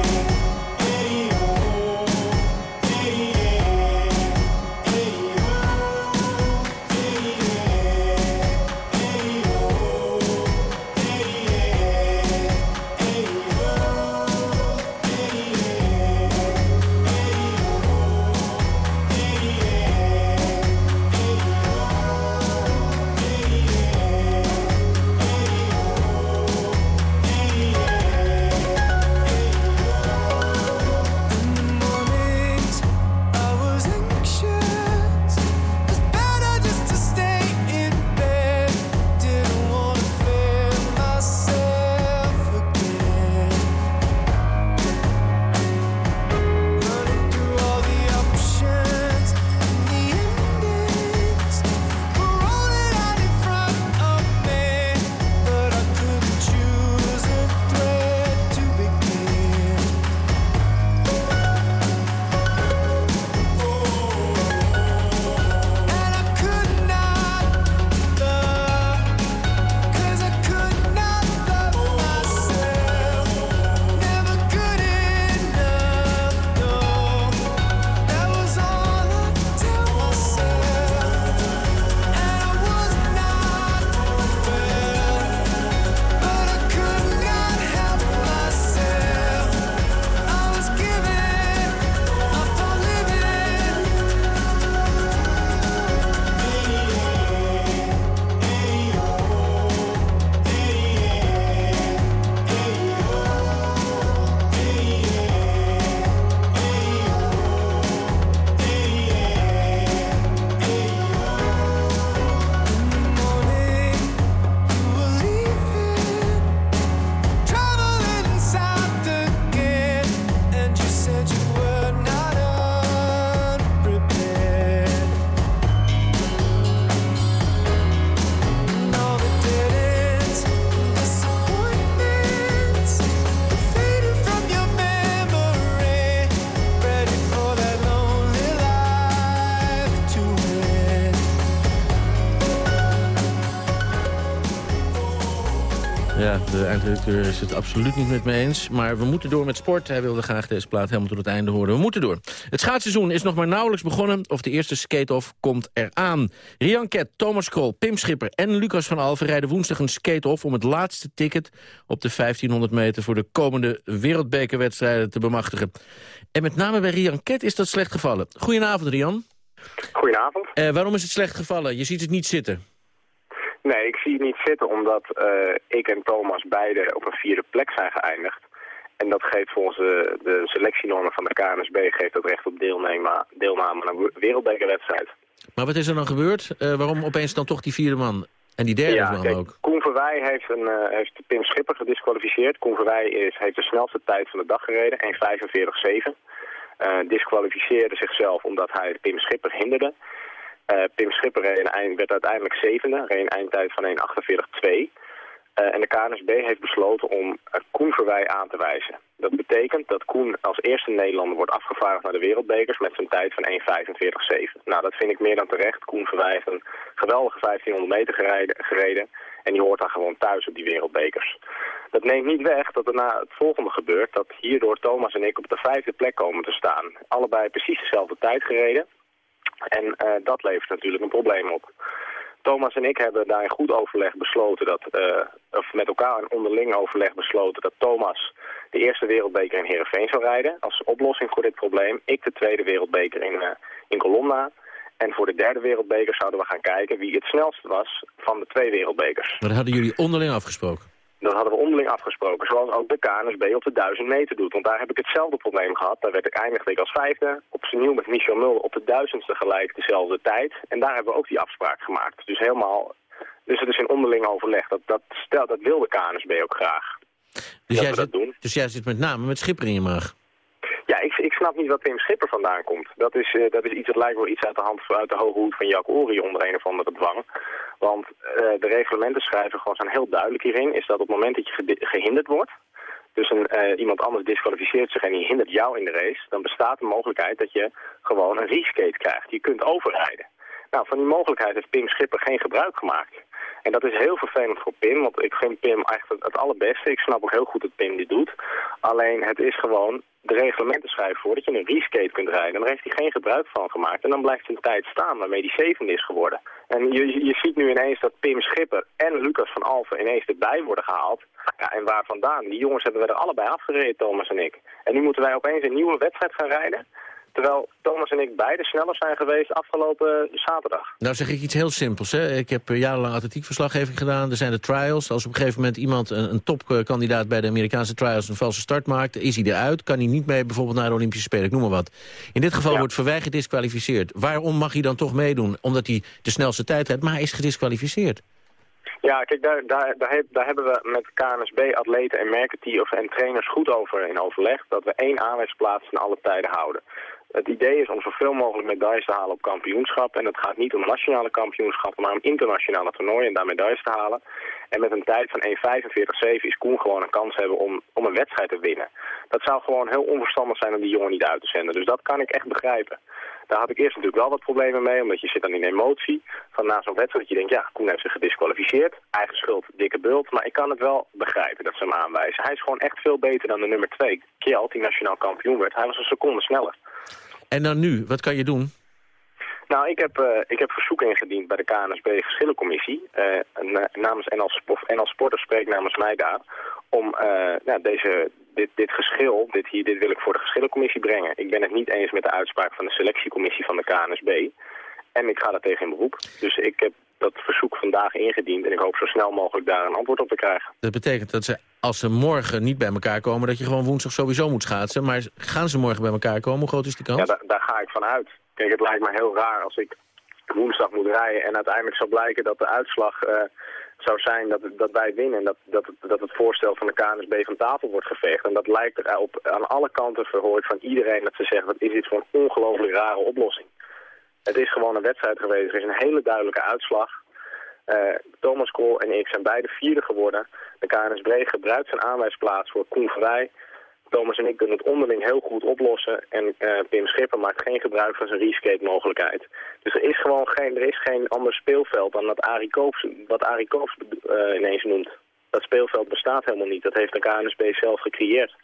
Ja, de eindredacteur is het absoluut niet met me eens. Maar we moeten door met sport. Hij wilde graag deze plaat helemaal tot het einde horen. We moeten door. Het schaatsseizoen is nog maar nauwelijks begonnen... of de eerste skate-off komt eraan. Rian Ket, Thomas Krol, Pim Schipper en Lucas van Alven... rijden woensdag een skate-off om het laatste ticket... op de 1500 meter voor de komende wereldbekerwedstrijden te bemachtigen. En met name bij Rian Ket is dat slecht gevallen. Goedenavond, Rian. Goedenavond. Eh, waarom is het slecht gevallen? Je ziet het niet zitten. Nee, ik zie het niet zitten omdat uh, ik en Thomas beide op een vierde plek zijn geëindigd. En dat geeft volgens de, de selectienormen van de KNSB geeft dat recht op deelname, deelname aan een wereldbekerwedstrijd. Maar wat is er dan gebeurd? Uh, waarom opeens dan toch die vierde man? En die derde ja, man kijk, ook? Koen Verwij heeft, een, uh, heeft Pim Schipper gedisqualificeerd. Koen Verwij is, heeft de snelste tijd van de dag gereden, 1.45.7. Uh, disqualificeerde zichzelf omdat hij Pim Schipper hinderde. Uh, Pim Schipper werd uiteindelijk zevende, reed een eindtijd van 1.48.2. Uh, en de KNSB heeft besloten om uh, Koen Verwij aan te wijzen. Dat betekent dat Koen als eerste Nederlander wordt afgevaardigd naar de wereldbekers met zijn tijd van 1.45.7. Nou, dat vind ik meer dan terecht. Koen Verwij heeft een geweldige 1500 meter gereden, gereden en die hoort dan gewoon thuis op die wereldbekers. Dat neemt niet weg dat er na het volgende gebeurt, dat hierdoor Thomas en ik op de vijfde plek komen te staan. Allebei precies dezelfde tijd gereden. En uh, dat levert natuurlijk een probleem op. Thomas en ik hebben daar in goed overleg besloten dat, uh, of met elkaar in onderling overleg besloten dat Thomas de eerste wereldbeker in Heerenveen zou rijden als oplossing voor dit probleem. Ik de tweede wereldbeker in, uh, in Colonna. En voor de derde wereldbeker zouden we gaan kijken wie het snelste was van de twee wereldbekers. Maar dat hadden jullie onderling afgesproken? Dat hadden we onderling afgesproken, zoals ook de KNSB op de 1000 meter doet. Want daar heb ik hetzelfde probleem gehad. Daar werd ik eindigde ik als vijfde, op zijn nieuw met Michel Mulder op de duizendste gelijk dezelfde tijd. En daar hebben we ook die afspraak gemaakt. Dus helemaal, dus het is in onderling overleg. Dat, dat, stel, dat wil de KNSB ook graag. Dus jij, zit, dus jij zit met name met Schipper in je maag? Ja, ik, ik snap niet wat Pim Schipper vandaan komt. Dat is, uh, dat is iets, dat lijkt wel iets uit de hand uit de hoge hoed van Jack Ori onder een of andere dwang. Want uh, de reglementen schrijven gewoon zijn heel duidelijk hierin, is dat op het moment dat je gehinderd wordt, dus een, uh, iemand anders disqualificeert zich en die hindert jou in de race, dan bestaat de mogelijkheid dat je gewoon een reskate krijgt. Je kunt overrijden. Nou, van die mogelijkheid heeft Pim Schipper geen gebruik gemaakt. En dat is heel vervelend voor Pim, want ik vind Pim eigenlijk het allerbeste. Ik snap ook heel goed dat Pim dit doet. Alleen het is gewoon, de reglementen schrijven voor dat je een reskate kunt rijden. En daar heeft hij geen gebruik van gemaakt. En dan blijft zijn tijd staan waarmee hij zevende is geworden. En je, je ziet nu ineens dat Pim Schipper en Lucas van Alphen ineens erbij worden gehaald. Ja, en waar vandaan? Die jongens hebben we er allebei afgereden, Thomas en ik. En nu moeten wij opeens een nieuwe wedstrijd gaan rijden. Terwijl Thomas en ik beide sneller zijn geweest afgelopen zaterdag. Nou zeg ik iets heel simpels. Hè. Ik heb jarenlang atletiekverslaggeving gedaan. Er zijn de trials. Als op een gegeven moment iemand, een, een topkandidaat bij de Amerikaanse trials... een valse start maakt, is hij eruit. Kan hij niet mee bijvoorbeeld naar de Olympische Spelen. Ik noem maar wat. In dit geval ja. wordt Verwij gedisqualificeerd. Waarom mag hij dan toch meedoen? Omdat hij de snelste tijd heeft, maar hij is gedisqualificeerd. Ja, kijk, daar, daar, daar, heb, daar, hebben we met KNSB, atleten en merkenteam en trainers goed over in overleg. Dat we één aanwijsplaats in alle tijden houden. Het idee is om zoveel mogelijk medailles te halen op kampioenschap. En het gaat niet om nationale kampioenschappen, maar om internationale toernooien en daar medailles te halen. En met een tijd van 1.45.7 is Koen gewoon een kans hebben om, om een wedstrijd te winnen. Dat zou gewoon heel onverstandig zijn om die jongen niet uit te zenden. Dus dat kan ik echt begrijpen. Daar had ik eerst natuurlijk wel wat problemen mee, omdat je zit dan in emotie. Van na zo'n wedstrijd dat je denkt, ja, Koen heeft zich gedisqualificeerd. Eigen schuld, dikke bult. Maar ik kan het wel begrijpen dat ze hem aanwijzen. Hij is gewoon echt veel beter dan de nummer 2. Kjeld, die nationaal kampioen werd. Hij was een seconde sneller. En dan nu, wat kan je doen? Nou, ik heb, uh, ik heb verzoek ingediend bij de KNSB Geschillencommissie. Uh, namens NL, Sport, NL Sporters spreekt namens mij daar. Om nou, deze, dit, dit geschil, dit, hier, dit wil ik voor de Geschillencommissie brengen. Ik ben het niet eens met de uitspraak van de selectiecommissie van de KNSB. En ik ga daar tegen in beroep. Dus ik heb dat verzoek vandaag ingediend. En ik hoop zo snel mogelijk daar een antwoord op te krijgen. Dat betekent dat ze, als ze morgen niet bij elkaar komen... dat je gewoon woensdag sowieso moet schaatsen. Maar gaan ze morgen bij elkaar komen? Hoe groot is de kans? Ja, daar, daar ga ik van uit. Kijk, het lijkt me heel raar als ik woensdag moet rijden... en uiteindelijk zou blijken dat de uitslag uh, zou zijn dat, dat wij winnen... en dat, dat, dat het voorstel van de KNSB van tafel wordt geveegd. En dat lijkt er op, aan alle kanten verhoord van iedereen dat ze zeggen... wat is dit voor een ongelooflijk rare oplossing. Het is gewoon een wedstrijd geweest. Er is een hele duidelijke uitslag. Uh, Thomas Kool en ik zijn beide vierde geworden. De KNSB gebruikt zijn aanwijsplaats voor Koen Vrij. Thomas en ik kunnen het onderling heel goed oplossen. En uh, Pim Schipper maakt geen gebruik van zijn reskate mogelijkheid. Dus er is gewoon geen, er is geen ander speelveld dan dat Arie Koops, wat Arie Koops uh, ineens noemt. Dat speelveld bestaat helemaal niet. Dat heeft de KNSB zelf gecreëerd.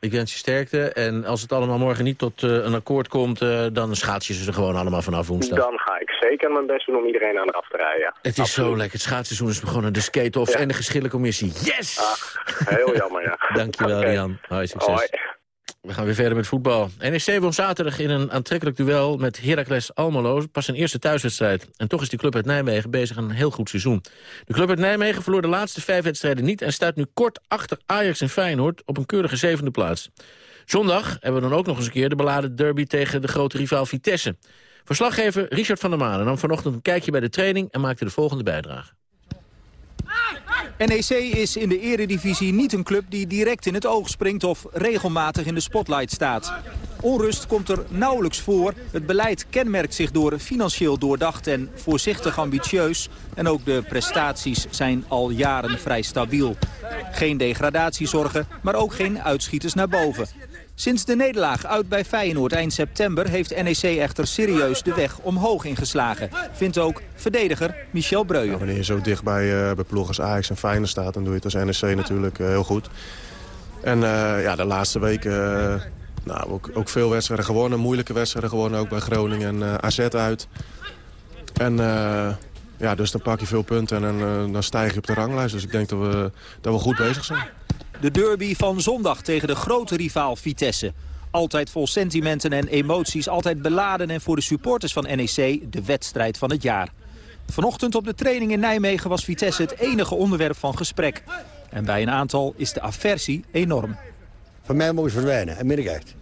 Ik wens je sterkte. En als het allemaal morgen niet tot uh, een akkoord komt... Uh, dan schaats je ze er gewoon allemaal vanaf woensdag. Dan ga ik zeker mijn best doen om iedereen aan de af te rijden, ja. Het is Absoluut. zo lekker. Het schaatsseizoen is begonnen. De skate-offs ja. en de geschillencommissie. Yes! Ach, heel jammer, ja. Dankjewel, okay. Rian. Hoi, succes. Hoi. We gaan weer verder met voetbal. NEC won zaterdag in een aantrekkelijk duel met Heracles Almelo. Pas zijn eerste thuiswedstrijd. En toch is die club uit Nijmegen bezig aan een heel goed seizoen. De club uit Nijmegen verloor de laatste vijf wedstrijden niet... en staat nu kort achter Ajax en Feyenoord op een keurige zevende plaats. Zondag hebben we dan ook nog eens een keer de beladen derby tegen de grote rivaal Vitesse. Verslaggever Richard van der Manen nam vanochtend een kijkje bij de training... en maakte de volgende bijdrage. NEC is in de eredivisie niet een club die direct in het oog springt of regelmatig in de spotlight staat. Onrust komt er nauwelijks voor. Het beleid kenmerkt zich door financieel doordacht en voorzichtig ambitieus. En ook de prestaties zijn al jaren vrij stabiel. Geen degradatiezorgen, maar ook geen uitschieters naar boven. Sinds de nederlaag uit bij Feyenoord eind september... heeft NEC echter serieus de weg omhoog ingeslagen. Vindt ook verdediger Michel Breuer. Wanneer je zo dicht bij, uh, bij ploeg als Ajax en Feyenoord staat... dan doe je het als NEC natuurlijk uh, heel goed. En uh, ja, de laatste weken nou, ook, ook, veel wedstrijden gewonnen. Moeilijke wedstrijden gewonnen, ook bij Groningen en AZ uit. En ja, dus dan pak je veel punten en dan, dan stijg je op de ranglijst. Dus ik denk dat we, dat we goed bezig zijn. De derby van zondag tegen de grote rivaal Vitesse. Altijd vol sentimenten en emoties, altijd beladen en voor de supporters van NEC de wedstrijd van het jaar. Vanochtend op de training in Nijmegen was Vitesse het enige onderwerp van gesprek. En bij een aantal is de aversie enorm. Van mij mogen ze verdwijnen, en echt.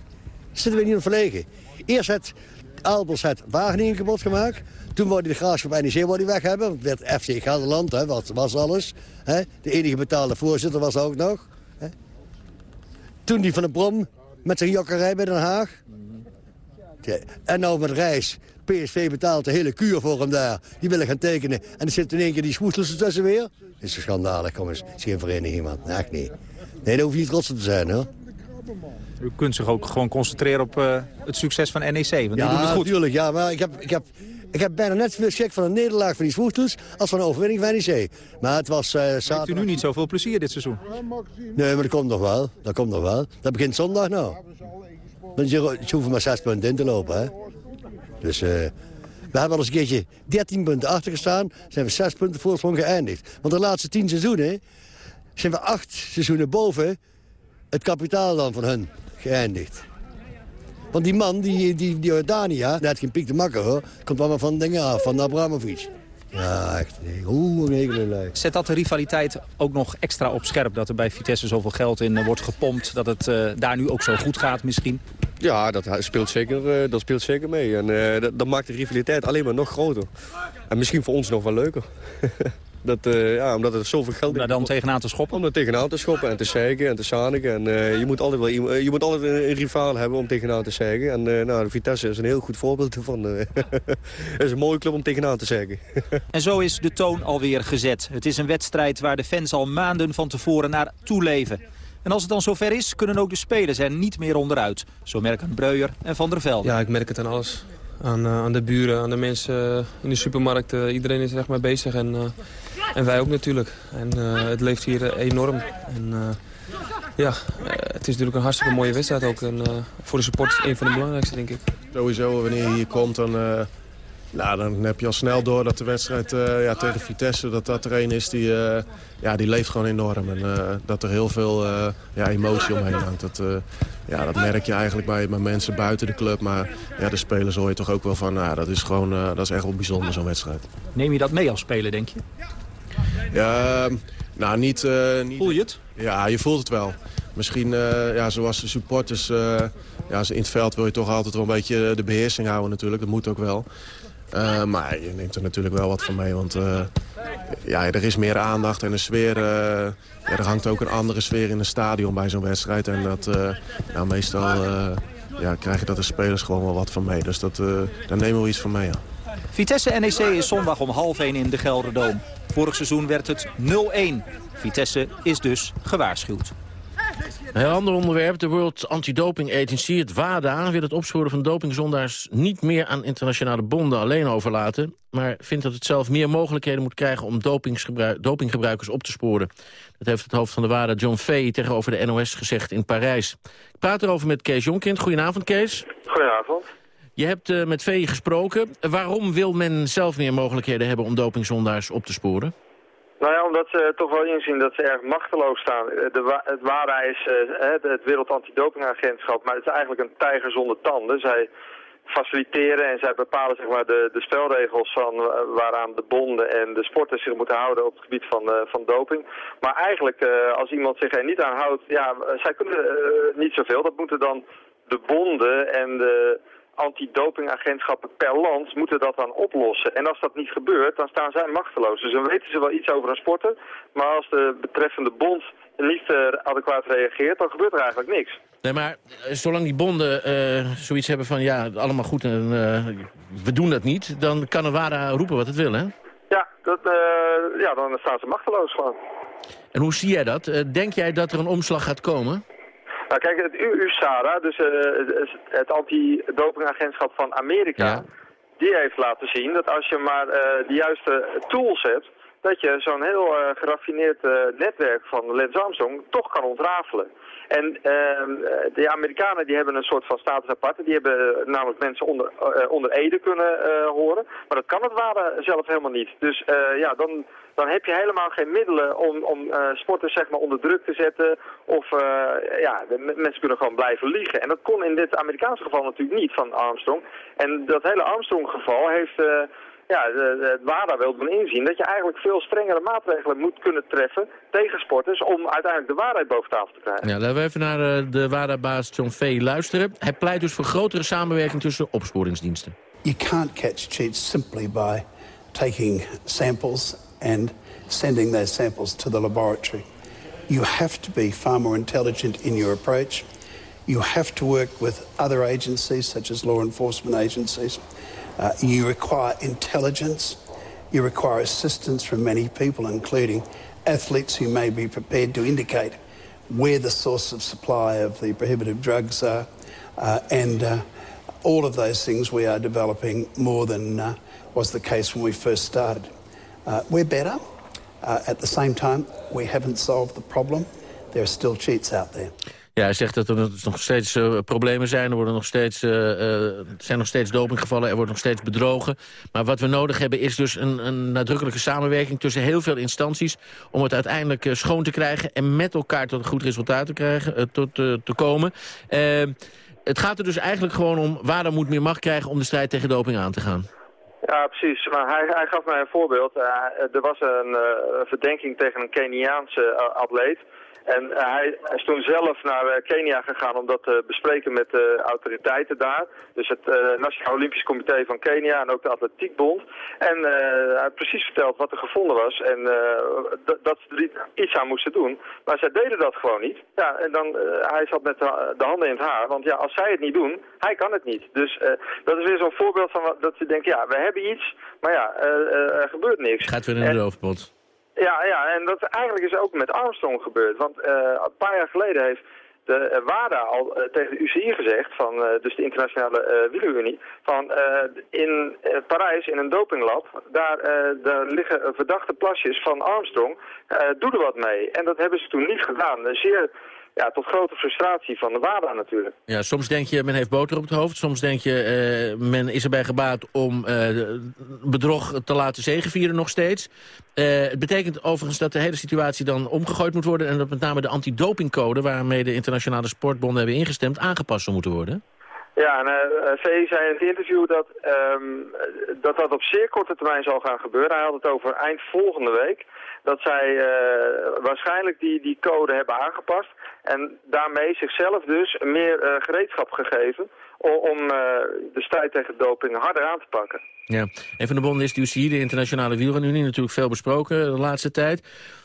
Zitten we niet op verlegen. Eerst het Albers het Wageningen kapot gemaakt. Toen wou hij de graafschap NEC wou weg hebben. Het werd FC Gelderland, hè, wat was alles. Hè. De enige betaalde voorzitter was ook nog. Toen die van de Brom met zijn jokkerij bij Den Haag. En nou met Reis. PSV betaalt de hele kuur voor hem daar. Die willen gaan tekenen. En er zit in één keer die smoesels tussen weer. Dat is schandalig, kom eens. Het is geen vereniging, man. Echt niet. Nee, daar hoef je niet trots op te zijn, hoor. U kunt zich ook gewoon concentreren op uh, het succes van NEC. Want ja, die doen het goed. natuurlijk. Ja, maar ik heb, ik heb ik heb bijna net zoveel schrik van een nederlaag van die Swoestels... als van een overwinning van NEC. Maar het was uh, zaterdag... Heeft u nu niet zoveel plezier dit seizoen? Nee, maar dat komt nog wel. Dat komt nog wel. Dat begint zondag nou. Want je, je hoeft maar zes punten in te lopen, hè. Dus... Uh, we hebben al eens een keertje 13 punten achter gestaan. Zijn we 6 punten voorsprong geëindigd. Want de laatste 10 seizoenen zijn we 8 seizoenen boven het kapitaal dan van hun geëindigd. Want die man, die, die, die Jordania, net geen piek te makken hoor, komt allemaal van dingen af, van Abramovic. Ja, echt. Hoe een Zet dat de rivaliteit ook nog extra op scherp? Dat er bij Vitesse zoveel geld in uh, wordt gepompt. Dat het uh, daar nu ook zo goed gaat misschien? Ja, dat speelt zeker, uh, dat speelt zeker mee. En dat, dat, maakt de rivaliteit alleen maar nog groter. En misschien voor ons nog wel leuker. Dat, uh, ja, omdat er zoveel geld... Om daar dan tegenaan te schoppen? Om er tegenaan te schoppen en te zeiken en te zaniken. En, uh, je, moet altijd wel, je moet altijd een, een, rivaal hebben om tegenaan te zeiken. En uh, nou, de Vitesse is een heel goed voorbeeld ervan. Het is een mooie club om tegenaan te zeiken. en zo is de toon alweer gezet. Het is een wedstrijd waar de fans al maanden van tevoren naar toeleven. En als het dan zover is, kunnen ook de spelers er niet meer onderuit. Zo merken Breuer en Van der Velde. Ja, ik merk het aan alles. Aan, aan de buren, aan de mensen in de supermarkt. iedereen is er echt mee bezig. En, en wij ook natuurlijk. En uh, het leeft hier eh, enorm. En, uh, ja, het is natuurlijk een hartstikke mooie wedstrijd ook. En voor de supporters een van de belangrijkste, denk ik. Sowieso, wanneer je hier komt, dan, nou, dan heb je al snel door dat de wedstrijd ja, tegen Vitesse... dat dat er een is die, ja, die leeft gewoon enorm. En dat er heel veel ja, emotie omheen hangt. Dat, ja, dat merk je eigenlijk bij, bij mensen buiten de club. Maar ja, de spelers hoor je toch ook wel van... Nou, dat is gewoon dat is echt wel bijzonder, zo'n wedstrijd. Neem je dat mee als speler, denk je? Ja, nou niet, uh, niet... Voel je het? Ja, je voelt het wel. Misschien, uh, ja, zoals de supporters, uh, ja, in het veld wil je toch altijd wel een beetje de beheersing houden natuurlijk. Dat moet ook wel. maar je neemt er natuurlijk wel wat van mee, want ja, er is meer aandacht en de sfeer... ja, er hangt ook een andere sfeer in het stadion bij zo'n wedstrijd. En dat, nou, meestal ja, krijg je dat de spelers gewoon wel wat van mee. Dus dat, daar nemen we iets van mee, ja. Vitesse NEC is zondag om half 1 in de Gelderdoom. Vorig seizoen werd het 0-1. Vitesse is dus gewaarschuwd. Een heel ander onderwerp. De World Anti-Doping Agency, het WADA... wil het opsporen van dopingzondaars niet meer aan internationale bonden alleen overlaten... maar vindt dat het zelf meer mogelijkheden moet krijgen... om dopinggebruikers op te sporen. Dat heeft het hoofd van de WADA, John Fay, tegenover de NOS gezegd in Parijs. Ik praat erover met Kees Jonkind. Goedenavond, Kees. Goedenavond. Je hebt uh, met Vee gesproken. Waarom wil men zelf meer mogelijkheden hebben om dopingzondaars op te sporen? Nou ja, omdat ze toch wel inzien dat ze erg machteloos staan. Eh, de, het WADA is uh, het Wereld Antidopingagentschap, maar het is eigenlijk een tijger zonder tanden. Zij faciliteren en zij bepalen zeg maar, de, de spelregels van waaraan de bonden en de sporters zich moeten houden op het gebied van, uh, van doping. Maar eigenlijk, als iemand zich er niet aan houdt, ja, zij kunnen niet zoveel. Dat moeten dan de bonden en de antidopingagentschappen per land moeten dat dan oplossen. En als dat niet gebeurt, dan staan zij machteloos. Dus dan weten ze wel iets over een sporter, maar als de betreffende bond niet uh, adequaat reageert, dan gebeurt er eigenlijk niks. Nee, maar uh, zolang die bonden uh, zoiets hebben van ja, allemaal goed en we doen dat niet, dan kan een WADA roepen wat het wil, hè? Ja, dat, ja, dan staan ze machteloos gewoon. En hoe zie jij dat? denk jij dat er een omslag gaat komen? Nou kijk, het USADA, dus uh, het antidopingagentschap van Amerika, ja. die heeft laten zien dat als je maar uh, de juiste tools hebt, dat je zo'n heel uh, geraffineerd netwerk van Lance Armstrong toch kan ontrafelen. En ehm, de Amerikanen die hebben een soort van status aparte. Die hebben namelijk mensen onder, onder Ede kunnen horen. Maar dat kan het WADA zelf helemaal niet. Dus ja, dan, dan heb je helemaal geen middelen om, om sporters zeg maar, onder druk te zetten. Of ja, de, mensen kunnen gewoon blijven liegen. En dat kon in dit Amerikaanse geval natuurlijk niet van Armstrong. En dat hele Armstrong-geval heeft... Ja, het WADA wil dan inzien dat je eigenlijk veel strengere maatregelen moet kunnen treffen tegen sporters om uiteindelijk de waarheid boven tafel te krijgen. Ja, laten we even naar de WADA-baas John Vee luisteren. Hij pleit dus voor grotere samenwerking tussen opsporingsdiensten. You can't catch cheats simply by taking samples and sending those samples to the laboratory. You have to be far more intelligent in your approach. You have to work with other agencies, such as law enforcement agencies. Uh, you require intelligence. You require assistance from many people, including athletes who may be prepared to indicate where the source of supply of the prohibitive drugs are. Uh, and uh, all of those things we are developing more than uh, was the case when we first started. Uh, we're better. Uh, at the same time, we haven't solved the problem. There are still cheats out there. Ja, hij zegt dat er nog steeds uh, problemen zijn. Er worden nog steeds, uh, uh, zijn nog steeds dopinggevallen. Er wordt nog steeds bedrogen. Maar wat we nodig hebben is dus een, een nadrukkelijke samenwerking... tussen heel veel instanties om het uiteindelijk schoon te krijgen... en met elkaar tot een goed resultaat te, krijgen, tot, te komen. het gaat er dus eigenlijk gewoon om... er moet meer macht krijgen om de strijd tegen doping aan te gaan. Ja, precies. Maar hij, hij gaf mij een voorbeeld. Er was een verdenking tegen een Keniaanse atleet. En hij is toen zelf naar Kenia gegaan om dat te bespreken met de autoriteiten daar. Dus het Nationaal Olympisch Comité van Kenia en ook de Atletiekbond. En hij heeft precies verteld wat er gevonden was en dat ze er iets aan moesten doen. Maar zij deden dat gewoon niet. Ja, en dan, hij zat met de, de, handen in het haar. Want ja, als zij het niet doen, hij kan het niet. Dus dat is weer zo'n voorbeeld van dat je denkt, ja, we hebben iets, maar ja, er gebeurt niks. Gaat weer in de roofpot. Ja, ja, en dat eigenlijk is ook met Armstrong gebeurd. Want uh, een paar jaar geleden heeft de WADA al uh, tegen de UCI gezegd, van, dus de internationale wielerunie, van in Parijs in een dopinglab, daar, daar liggen verdachte plasjes van Armstrong, doe er wat mee. En dat hebben ze toen niet gedaan. Zeer ja, tot grote frustratie van de WADA natuurlijk. Ja, soms denk je men heeft boter op het hoofd. Soms denk je uh, men is erbij gebaat om uh, bedrog te laten zegenvieren nog steeds. Uh, het betekent overigens dat de hele situatie dan omgegooid moet worden... en dat met name de antidopingcode waarmee de internationale sportbonden hebben ingestemd... aangepast zou moeten worden. Ja, en uh, VE zei in het interview dat, um, dat dat op zeer korte termijn zal gaan gebeuren. Hij had het over eind volgende week. Dat zij uh, waarschijnlijk die, die code hebben aangepast. En daarmee zichzelf dus meer uh, gereedschap gegeven om, uh, de strijd tegen doping harder aan te pakken. Ja, een van de bonden is de UCI, de Internationale Wielrenunie, natuurlijk veel besproken de laatste tijd.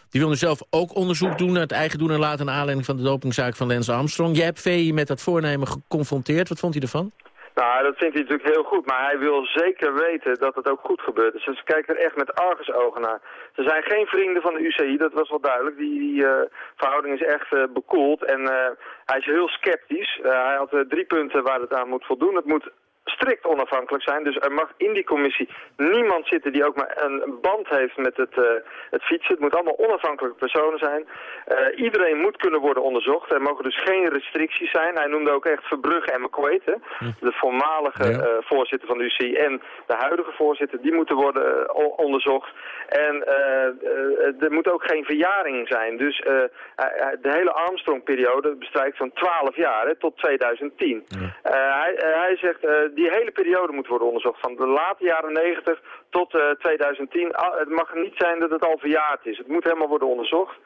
Die wil zelf ook onderzoek doen naar het eigen doen en laten... naar aanleiding van de dopingzaak van Lance Armstrong. Jij hebt VI met dat voornemen geconfronteerd. Wat vond hij ervan? Nou, dat vindt hij natuurlijk heel goed, maar hij wil zeker weten dat het ook goed gebeurt. Dus ze kijken er echt met argusogen naar. Ze zijn geen vrienden van de UCI, dat was wel duidelijk. Die, die eh, verhouding is echt uh, bekoeld en uh, hij is heel sceptisch. hij had drie punten waar het aan moet voldoen. Het moet strikt onafhankelijk zijn. Dus er mag in die commissie niemand zitten die ook maar een band heeft met het, uh, het fietsen. Het moet allemaal onafhankelijke personen zijn. Uh, iedereen moet kunnen worden onderzocht. Er mogen dus geen restricties zijn. Hij noemde ook echt Verbrugge en McQuaid, hm. de voormalige ja. uh, voorzitter van de UC en de huidige voorzitter. Die moeten worden onderzocht. En er moet ook geen verjaring zijn. Dus de hele Armstrong-periode bestrijkt zo'n 12 jaar, hè, tot 2010. Ja. hij, hij zegt die hele periode moet worden onderzocht. Van de late jaren 90 tot uh, 2010. het mag niet zijn dat het al verjaard is. Het moet helemaal worden onderzocht.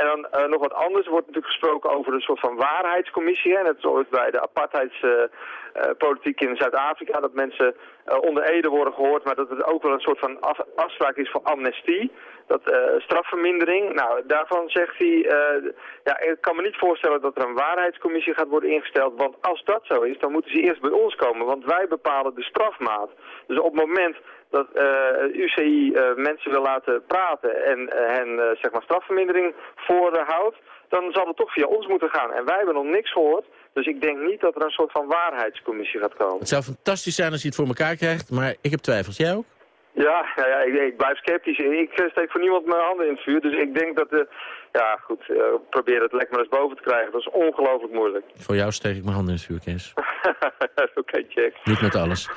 En dan uh, nog wat anders. Er wordt natuurlijk gesproken over een soort van waarheidscommissie. Net zoals bij de apartheidspolitiek uh, in Zuid-Afrika. Dat mensen onder ede worden gehoord. Maar dat het ook wel een soort van af afspraak is voor amnestie. Dat strafvermindering. Nou, daarvan zegt hij... ja, ik kan me niet voorstellen dat er een waarheidscommissie gaat worden ingesteld. Want als dat zo is, dan moeten ze eerst bij ons komen. Want wij bepalen de strafmaat. Dus op het moment dat uh, UCI uh, mensen wil laten praten en uh, hen zeg maar strafvermindering voorhoudt, dan zal het toch via ons moeten gaan. En wij hebben nog niks gehoord, dus ik denk niet dat er een soort van waarheidscommissie gaat komen. Het zou fantastisch zijn als hij het voor elkaar krijgt, maar ik heb twijfels. Jij ook? Ja, ja, ja ik, ik, blijf sceptisch. Ik steek voor niemand mijn handen in het vuur, dus ik denk dat de ja, goed, uh, probeer het lekker maar eens boven te krijgen. Dat is ongelooflijk moeilijk. Voor jou steek ik mijn handen in het vuur, Kees. Oké, okay, check. Niet met alles.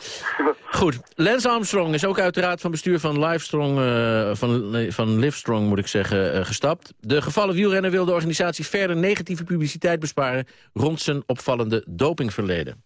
Goed, Lance Armstrong is ook uiteraard van bestuur van Livestrong, uh, van, van Livestrong moet ik zeggen, uh, gestapt. De gevallen wielrenner wil de organisatie verder negatieve publiciteit besparen rond zijn opvallende dopingverleden.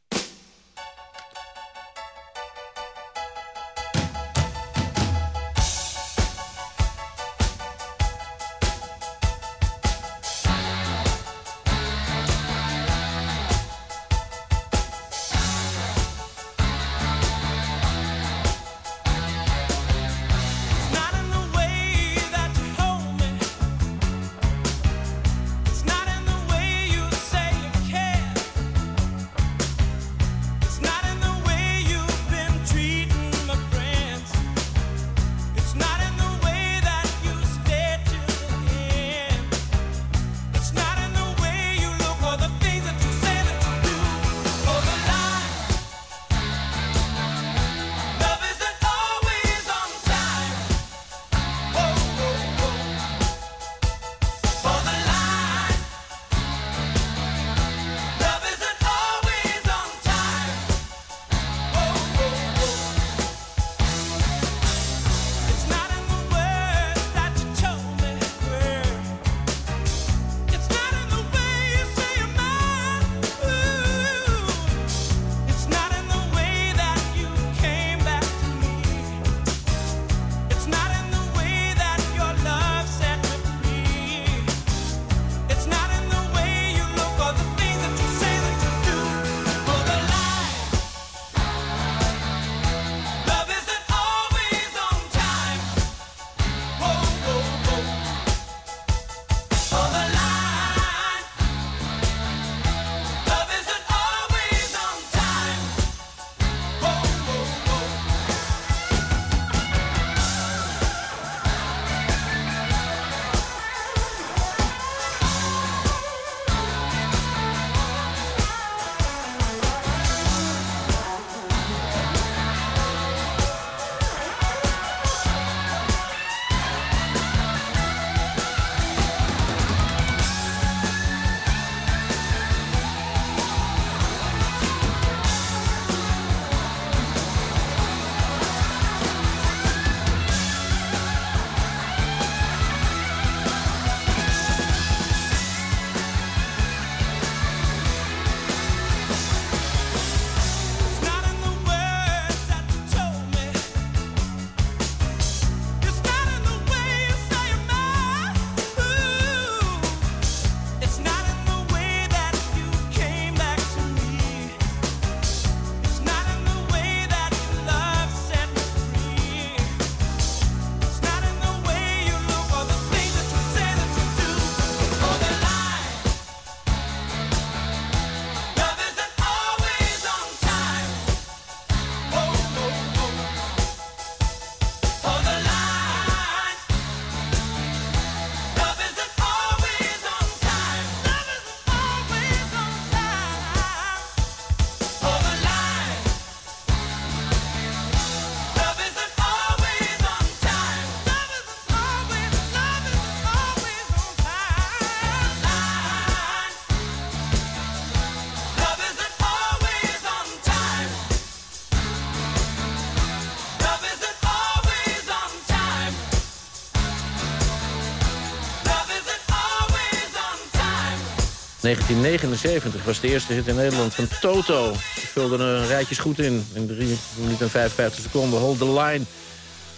1979 was de eerste hit in Nederland van Toto. Die vulde een rijtjes goed in. In 3 minuten en 55 seconden. Hold the line.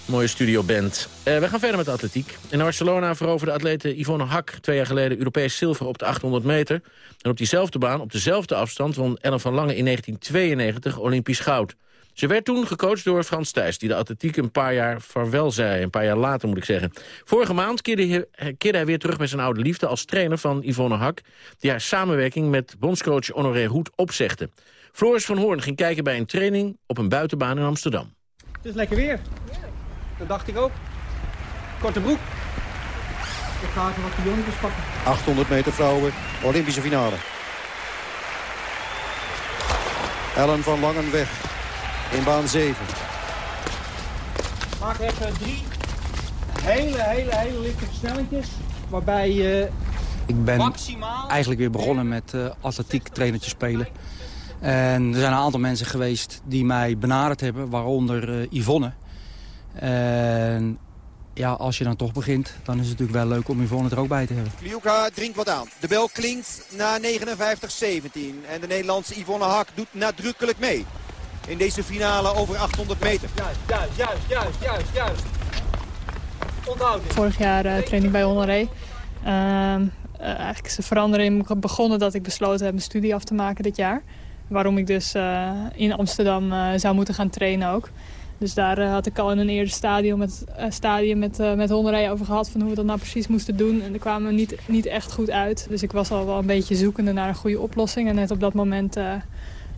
Mooie studioband. Uh, we gaan verder met de atletiek. In Barcelona veroverde atlete Yvonne Hak twee jaar geleden Europees zilver op de 800 meter. En op diezelfde baan, op dezelfde afstand, won Ellen van Lange in 1992 Olympisch goud. Ze werd toen gecoacht door Frans Thijs, die de atletiek een paar jaar vaarwel zei. Een paar jaar later moet ik zeggen. Vorige maand keerde hij, keerde hij weer terug met zijn oude liefde als trainer van Yvonne Hak... die haar samenwerking met bondscoach Honoré Hoed opzegde. Floris van Hoorn ging kijken bij een training op een buitenbaan in Amsterdam. Het is lekker weer. Dat dacht ik ook. Korte broek. Ik ga even wat pionnetjes pakken. 800 meter vrouwen, Olympische finale. Ellen van Langen weg in baan 7. Maak even drie hele, hele, hele lichte versnellingjes. Waarbij je Ik ben maximaal... eigenlijk weer begonnen met uh, atletiek trainertje spelen. En er zijn een aantal mensen geweest die mij benaderd hebben, waaronder uh, Yvonne. En ja, als je dan toch begint, dan is het natuurlijk wel leuk om Yvonne er ook bij te hebben. Liuka drinkt wat aan. De bel klinkt na 59-17. En de Nederlandse Yvonne Hak doet nadrukkelijk mee. In deze finale over 800 meter. Juist, juist, juist, juist, juist, juist. Onthoud dit. Vorig jaar uh, training bij Honoré. Uh, uh, eigenlijk is de verandering begonnen dat ik besloten heb mijn studie af te maken dit jaar. Waarom ik dus uh, in Amsterdam uh, zou moeten gaan trainen ook. Dus daar uh, had ik al in een eerder stadium met, uh, stadium met, uh, met Honderij over gehad... van hoe we dat nou precies moesten doen. En daar kwamen we niet, niet echt goed uit. Dus ik was al wel een beetje zoekende naar een goede oplossing. En net op dat moment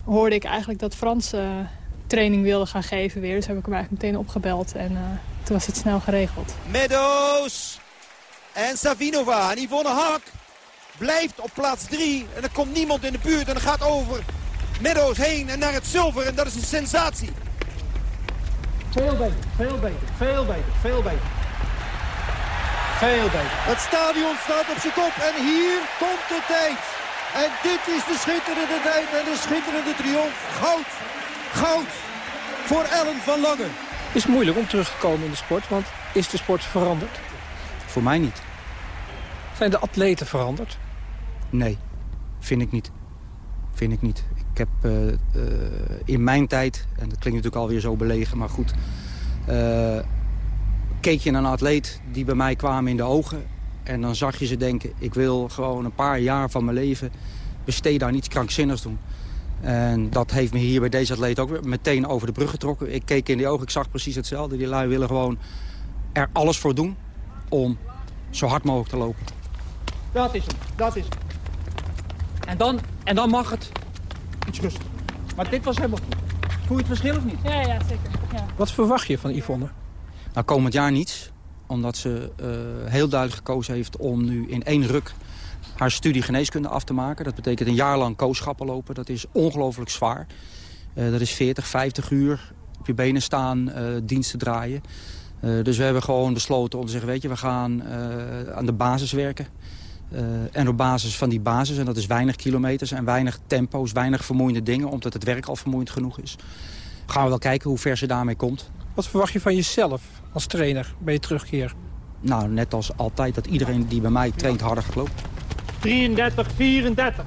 hoorde ik eigenlijk dat Frans training wilde gaan geven weer. Dus heb ik hem eigenlijk meteen opgebeld. En toen was het snel geregeld. Meadows en Savinova en Yvonne Hak blijft op plaats 3. En er komt niemand in de buurt en er gaat over Meadows heen en naar het zilver. En dat is een sensatie. Veel beter, veel beter, veel beter, veel beter. Veel beter. Het stadion staat op zijn kop en hier komt de tijd. En dit is de schitterende tijd en de schitterende triomf. Goud, goud voor Ellen van Lange. Het is moeilijk om terug te komen in de sport, want is de sport veranderd? Voor mij niet. Zijn de atleten veranderd? Nee, vind ik niet. Vind ik niet. Ik heb uh, uh, in mijn tijd, en dat klinkt natuurlijk alweer zo belegen, maar goed... Uh, keek je naar een atleet die bij mij kwamen in de ogen... en dan zag je ze denken, ik wil gewoon een paar jaar van mijn leven... besteden aan iets krankzinnigs doen. En dat heeft me hier bij deze atleet ook meteen over de brug getrokken. Ik keek in die ogen, ik zag precies hetzelfde. Die lui willen gewoon er alles voor doen om zo hard mogelijk te lopen. Dat is het, dat is het. En dan, en dan mag het iets rustiger. Maar dit was helemaal goed. Voel je het verschil of niet? Ja, ja, zeker. Ja. Wat verwacht je van Yvonne? Nou, komend jaar niets. Omdat ze uh, heel duidelijk gekozen heeft om nu in één ruk haar studie geneeskunde af te maken. Dat betekent een jaar lang kooschappen lopen. Dat is ongelooflijk zwaar. Uh, dat is 40, 50 uur op je benen staan, uh, diensten draaien. Dus we hebben gewoon besloten om te zeggen, weet je, we gaan aan de basis werken. En op basis van die basis, en dat is weinig kilometers en weinig tempo's, weinig vermoeiende dingen, omdat het werk al vermoeiend genoeg is, gaan we wel kijken hoe ver ze daarmee komt. Wat verwacht je van jezelf als trainer bij je terugkeer? Nou, net als altijd, dat iedereen die bij mij traint harder gaat lopen. 33, 34.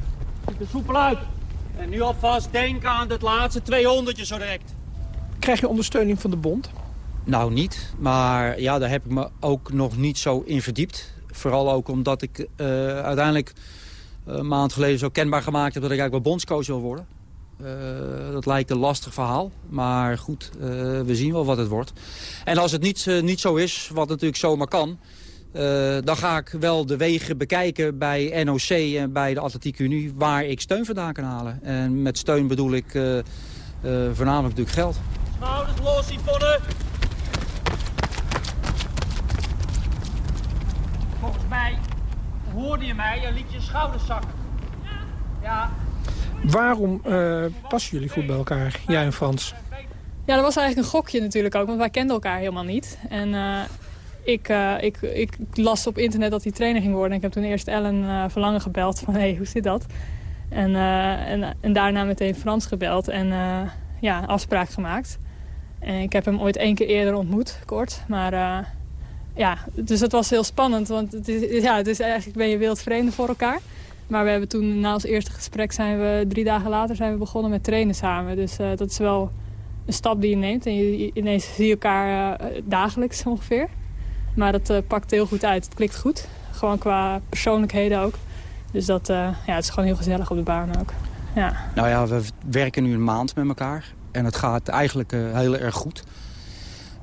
Ziet er soepel uit. En nu alvast denken aan het laatste 200 zo direct. Krijg je ondersteuning van de bond? Nou, niet. Maar ja, daar heb ik me ook nog niet zo in verdiept. Vooral ook omdat ik uh, uiteindelijk een maand geleden zo kenbaar gemaakt heb... dat ik eigenlijk wel bondscoach wil worden. Uh, dat lijkt een lastig verhaal. Maar goed, we zien wel wat het wordt. En als het niet, niet zo is, wat natuurlijk zomaar kan... dan ga ik wel de wegen bekijken bij NOC en bij de Atletiek Unie... waar ik steun vandaan kan halen. En met steun bedoel ik voornamelijk natuurlijk geld. Schouders los, Yvonne! Volgens mij hoorde je mij en liet je schouders zakken. Ja. Waarom uh, passen jullie goed bij elkaar, jij en Frans? Ja, dat was eigenlijk een gokje natuurlijk ook, want wij kenden elkaar helemaal niet. En uh, ik, uh, ik, ik las op internet dat hij trainer ging worden. Ik heb toen eerst Ellen Verlangen gebeld van, hé, hey, hoe zit dat? En, en, daarna meteen Frans gebeld en ja, afspraak gemaakt. En ik heb hem ooit één keer eerder ontmoet, kort, maar ja, dus het was heel spannend, want het ja, het eigenlijk ben je wildvreemden voor elkaar. Maar we hebben toen na ons eerste gesprek zijn we drie dagen later zijn we begonnen met trainen samen. Dus dat is wel een stap die je neemt. En je, ineens zie je elkaar dagelijks ongeveer. Maar dat pakt heel goed uit. Het klikt goed. Gewoon qua persoonlijkheden ook. Dus dat, ja, het is gewoon heel gezellig op de baan ook. Ja. Nou ja, we werken nu een maand met elkaar. En het gaat eigenlijk heel erg goed.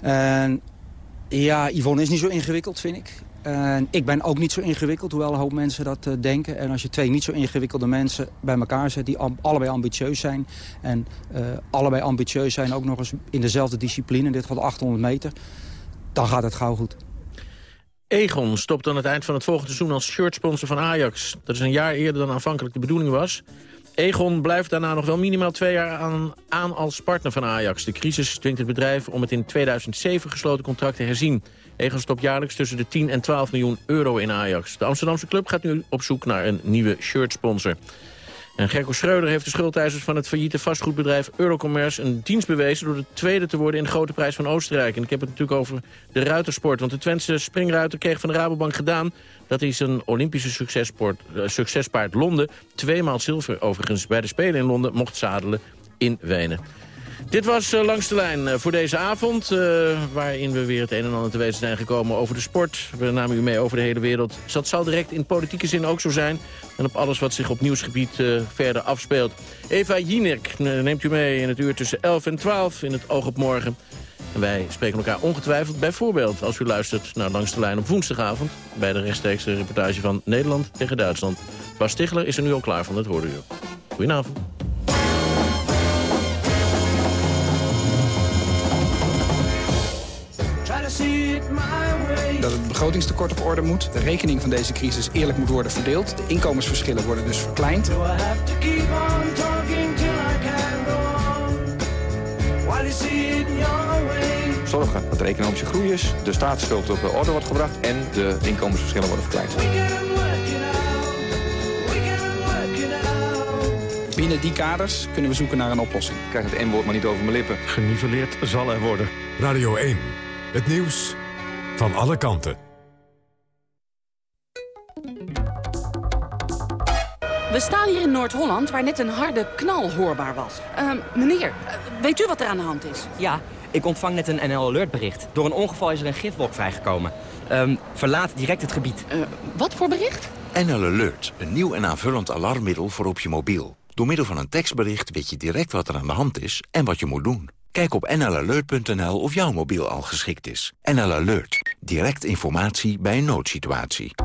En ja, Yvonne is niet zo ingewikkeld, vind ik. En ik ben ook niet zo ingewikkeld, hoewel een hoop mensen dat uh, denken. En als je twee niet zo ingewikkelde mensen bij elkaar zet... die allebei ambitieus zijn... en uh, allebei ambitieus zijn ook nog eens in dezelfde discipline... in dit geval 800 meter... dan gaat het gauw goed. Egon stopt aan het eind van het volgende seizoen als shirtsponsor van Ajax. Dat is een jaar eerder dan aanvankelijk de bedoeling was. Egon blijft daarna nog wel minimaal twee jaar aan, aan als partner van Ajax. De crisis dwingt het bedrijf om het in 2007 gesloten contract te herzien. Egon stopt jaarlijks tussen de 10 en 12 miljoen euro in Ajax. De Amsterdamse club gaat nu op zoek naar een nieuwe shirtsponsor. En Gerco Schreuder heeft de schuldeisers van het failliete vastgoedbedrijf Eurocommerce een dienst bewezen door de tweede te worden in de grote prijs van Oostenrijk. En ik heb het natuurlijk over de ruitersport, want de Twentse springruiter kreeg van de Rabobank gedaan dat hij zijn Olympische uh, succespaard Londen, tweemaal zilver overigens bij de Spelen in Londen, mocht zadelen in Wenen. Dit was uh, Langs de Lijn uh, voor deze avond, uh, waarin we weer het een en ander te weten zijn gekomen over de sport. We namen u mee over de hele wereld. Dat zal direct in politieke zin ook zo zijn. En op alles wat zich op nieuwsgebied verder afspeelt. Eva Jinek neemt u mee in het uur tussen 11 en 12 in het Oog op Morgen. En wij spreken elkaar ongetwijfeld bijvoorbeeld als u luistert naar Langs de Lijn op woensdagavond... bij de rechtstreekse reportage van Nederland tegen Duitsland. Bas Stigler is er nu al klaar van, dat hoorde u. Goedenavond. Dat het begrotingstekort op orde moet. De rekening van deze crisis eerlijk moet worden verdeeld. De inkomensverschillen worden dus verkleind. Zorgen dat de economische groei is, de staatsschuld op orde wordt gebracht en de inkomensverschillen worden verkleind. Binnen die kaders kunnen we zoeken naar een oplossing. Ik krijg het N-woord maar niet over mijn lippen. Geniveleerd zal er worden. Radio 1. Het nieuws van alle kanten. We staan hier in Noord-Holland waar net een harde knal hoorbaar was. Uh, meneer, weet u wat er aan de hand is? Ja, ik ontvang net een NL Alert bericht. Door een ongeval is er een gifwolk vrijgekomen. Um, verlaat direct het gebied. Uh, wat voor bericht? NL Alert, een nieuw en aanvullend alarmmiddel voor op je mobiel. Door middel van een tekstbericht weet je direct wat er aan de hand is en wat je moet doen. Kijk op nlalert.nl of jouw mobiel al geschikt is. NL Alert. Direct informatie bij een noodsituatie.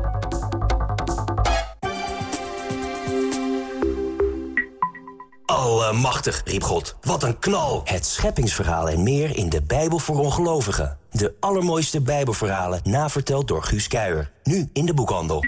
Allemachtig, riep God. Wat een knal! Het scheppingsverhaal en meer in de Bijbel voor ongelovigen. De allermooiste Bijbelverhalen, naverteld door Guus Kuijer. Nu in de boekhandel.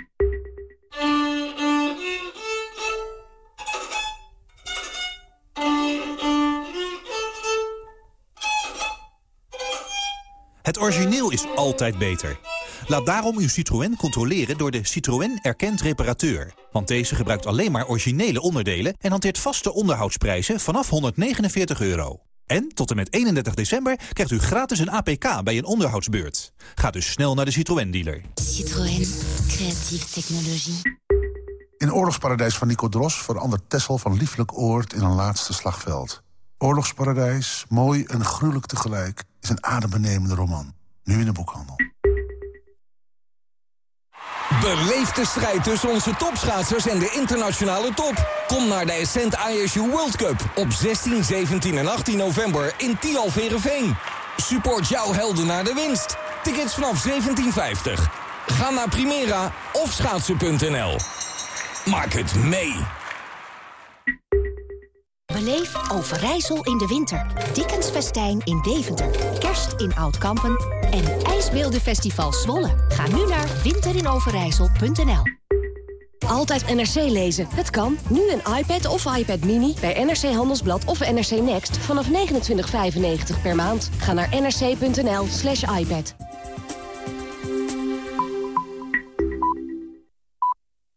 Het origineel is altijd beter. Laat daarom uw Citroën controleren door de Citroën Erkend Reparateur. Want deze gebruikt alleen maar originele onderdelen... en hanteert vaste onderhoudsprijzen vanaf 149 euro. En tot en met 31 december krijgt u gratis een APK bij een onderhoudsbeurt. Ga dus snel naar de Citroën-dealer. Citroën. Creatieve technologie. In Oorlogsparadijs van Nico Dros verandert Tessel van lieflijk oord in een laatste slagveld. Oorlogsparadijs, mooi en gruwelijk tegelijk, is een adembenemende roman. Nu in de boekhandel. Beleef de strijd tussen onze topschaatsers en de internationale top. Kom naar de Ascent ISU World Cup op 16, 17 en 18 november in Tialverenveen. Support jouw helden naar de winst. Tickets vanaf 17,50. Ga naar Primera of schaatsen.nl. Maak het mee. Beleef Overijssel in de winter. Dickensfestijn in Deventer. Kerst in Oudkampen. En IJsbeeldenfestival Zwolle. Ga nu naar winterinoverijssel.nl Altijd NRC lezen. Het kan. Nu een iPad of iPad Mini bij NRC Handelsblad of NRC Next vanaf 29,95 per maand. Ga naar nrc.nl slash iPad.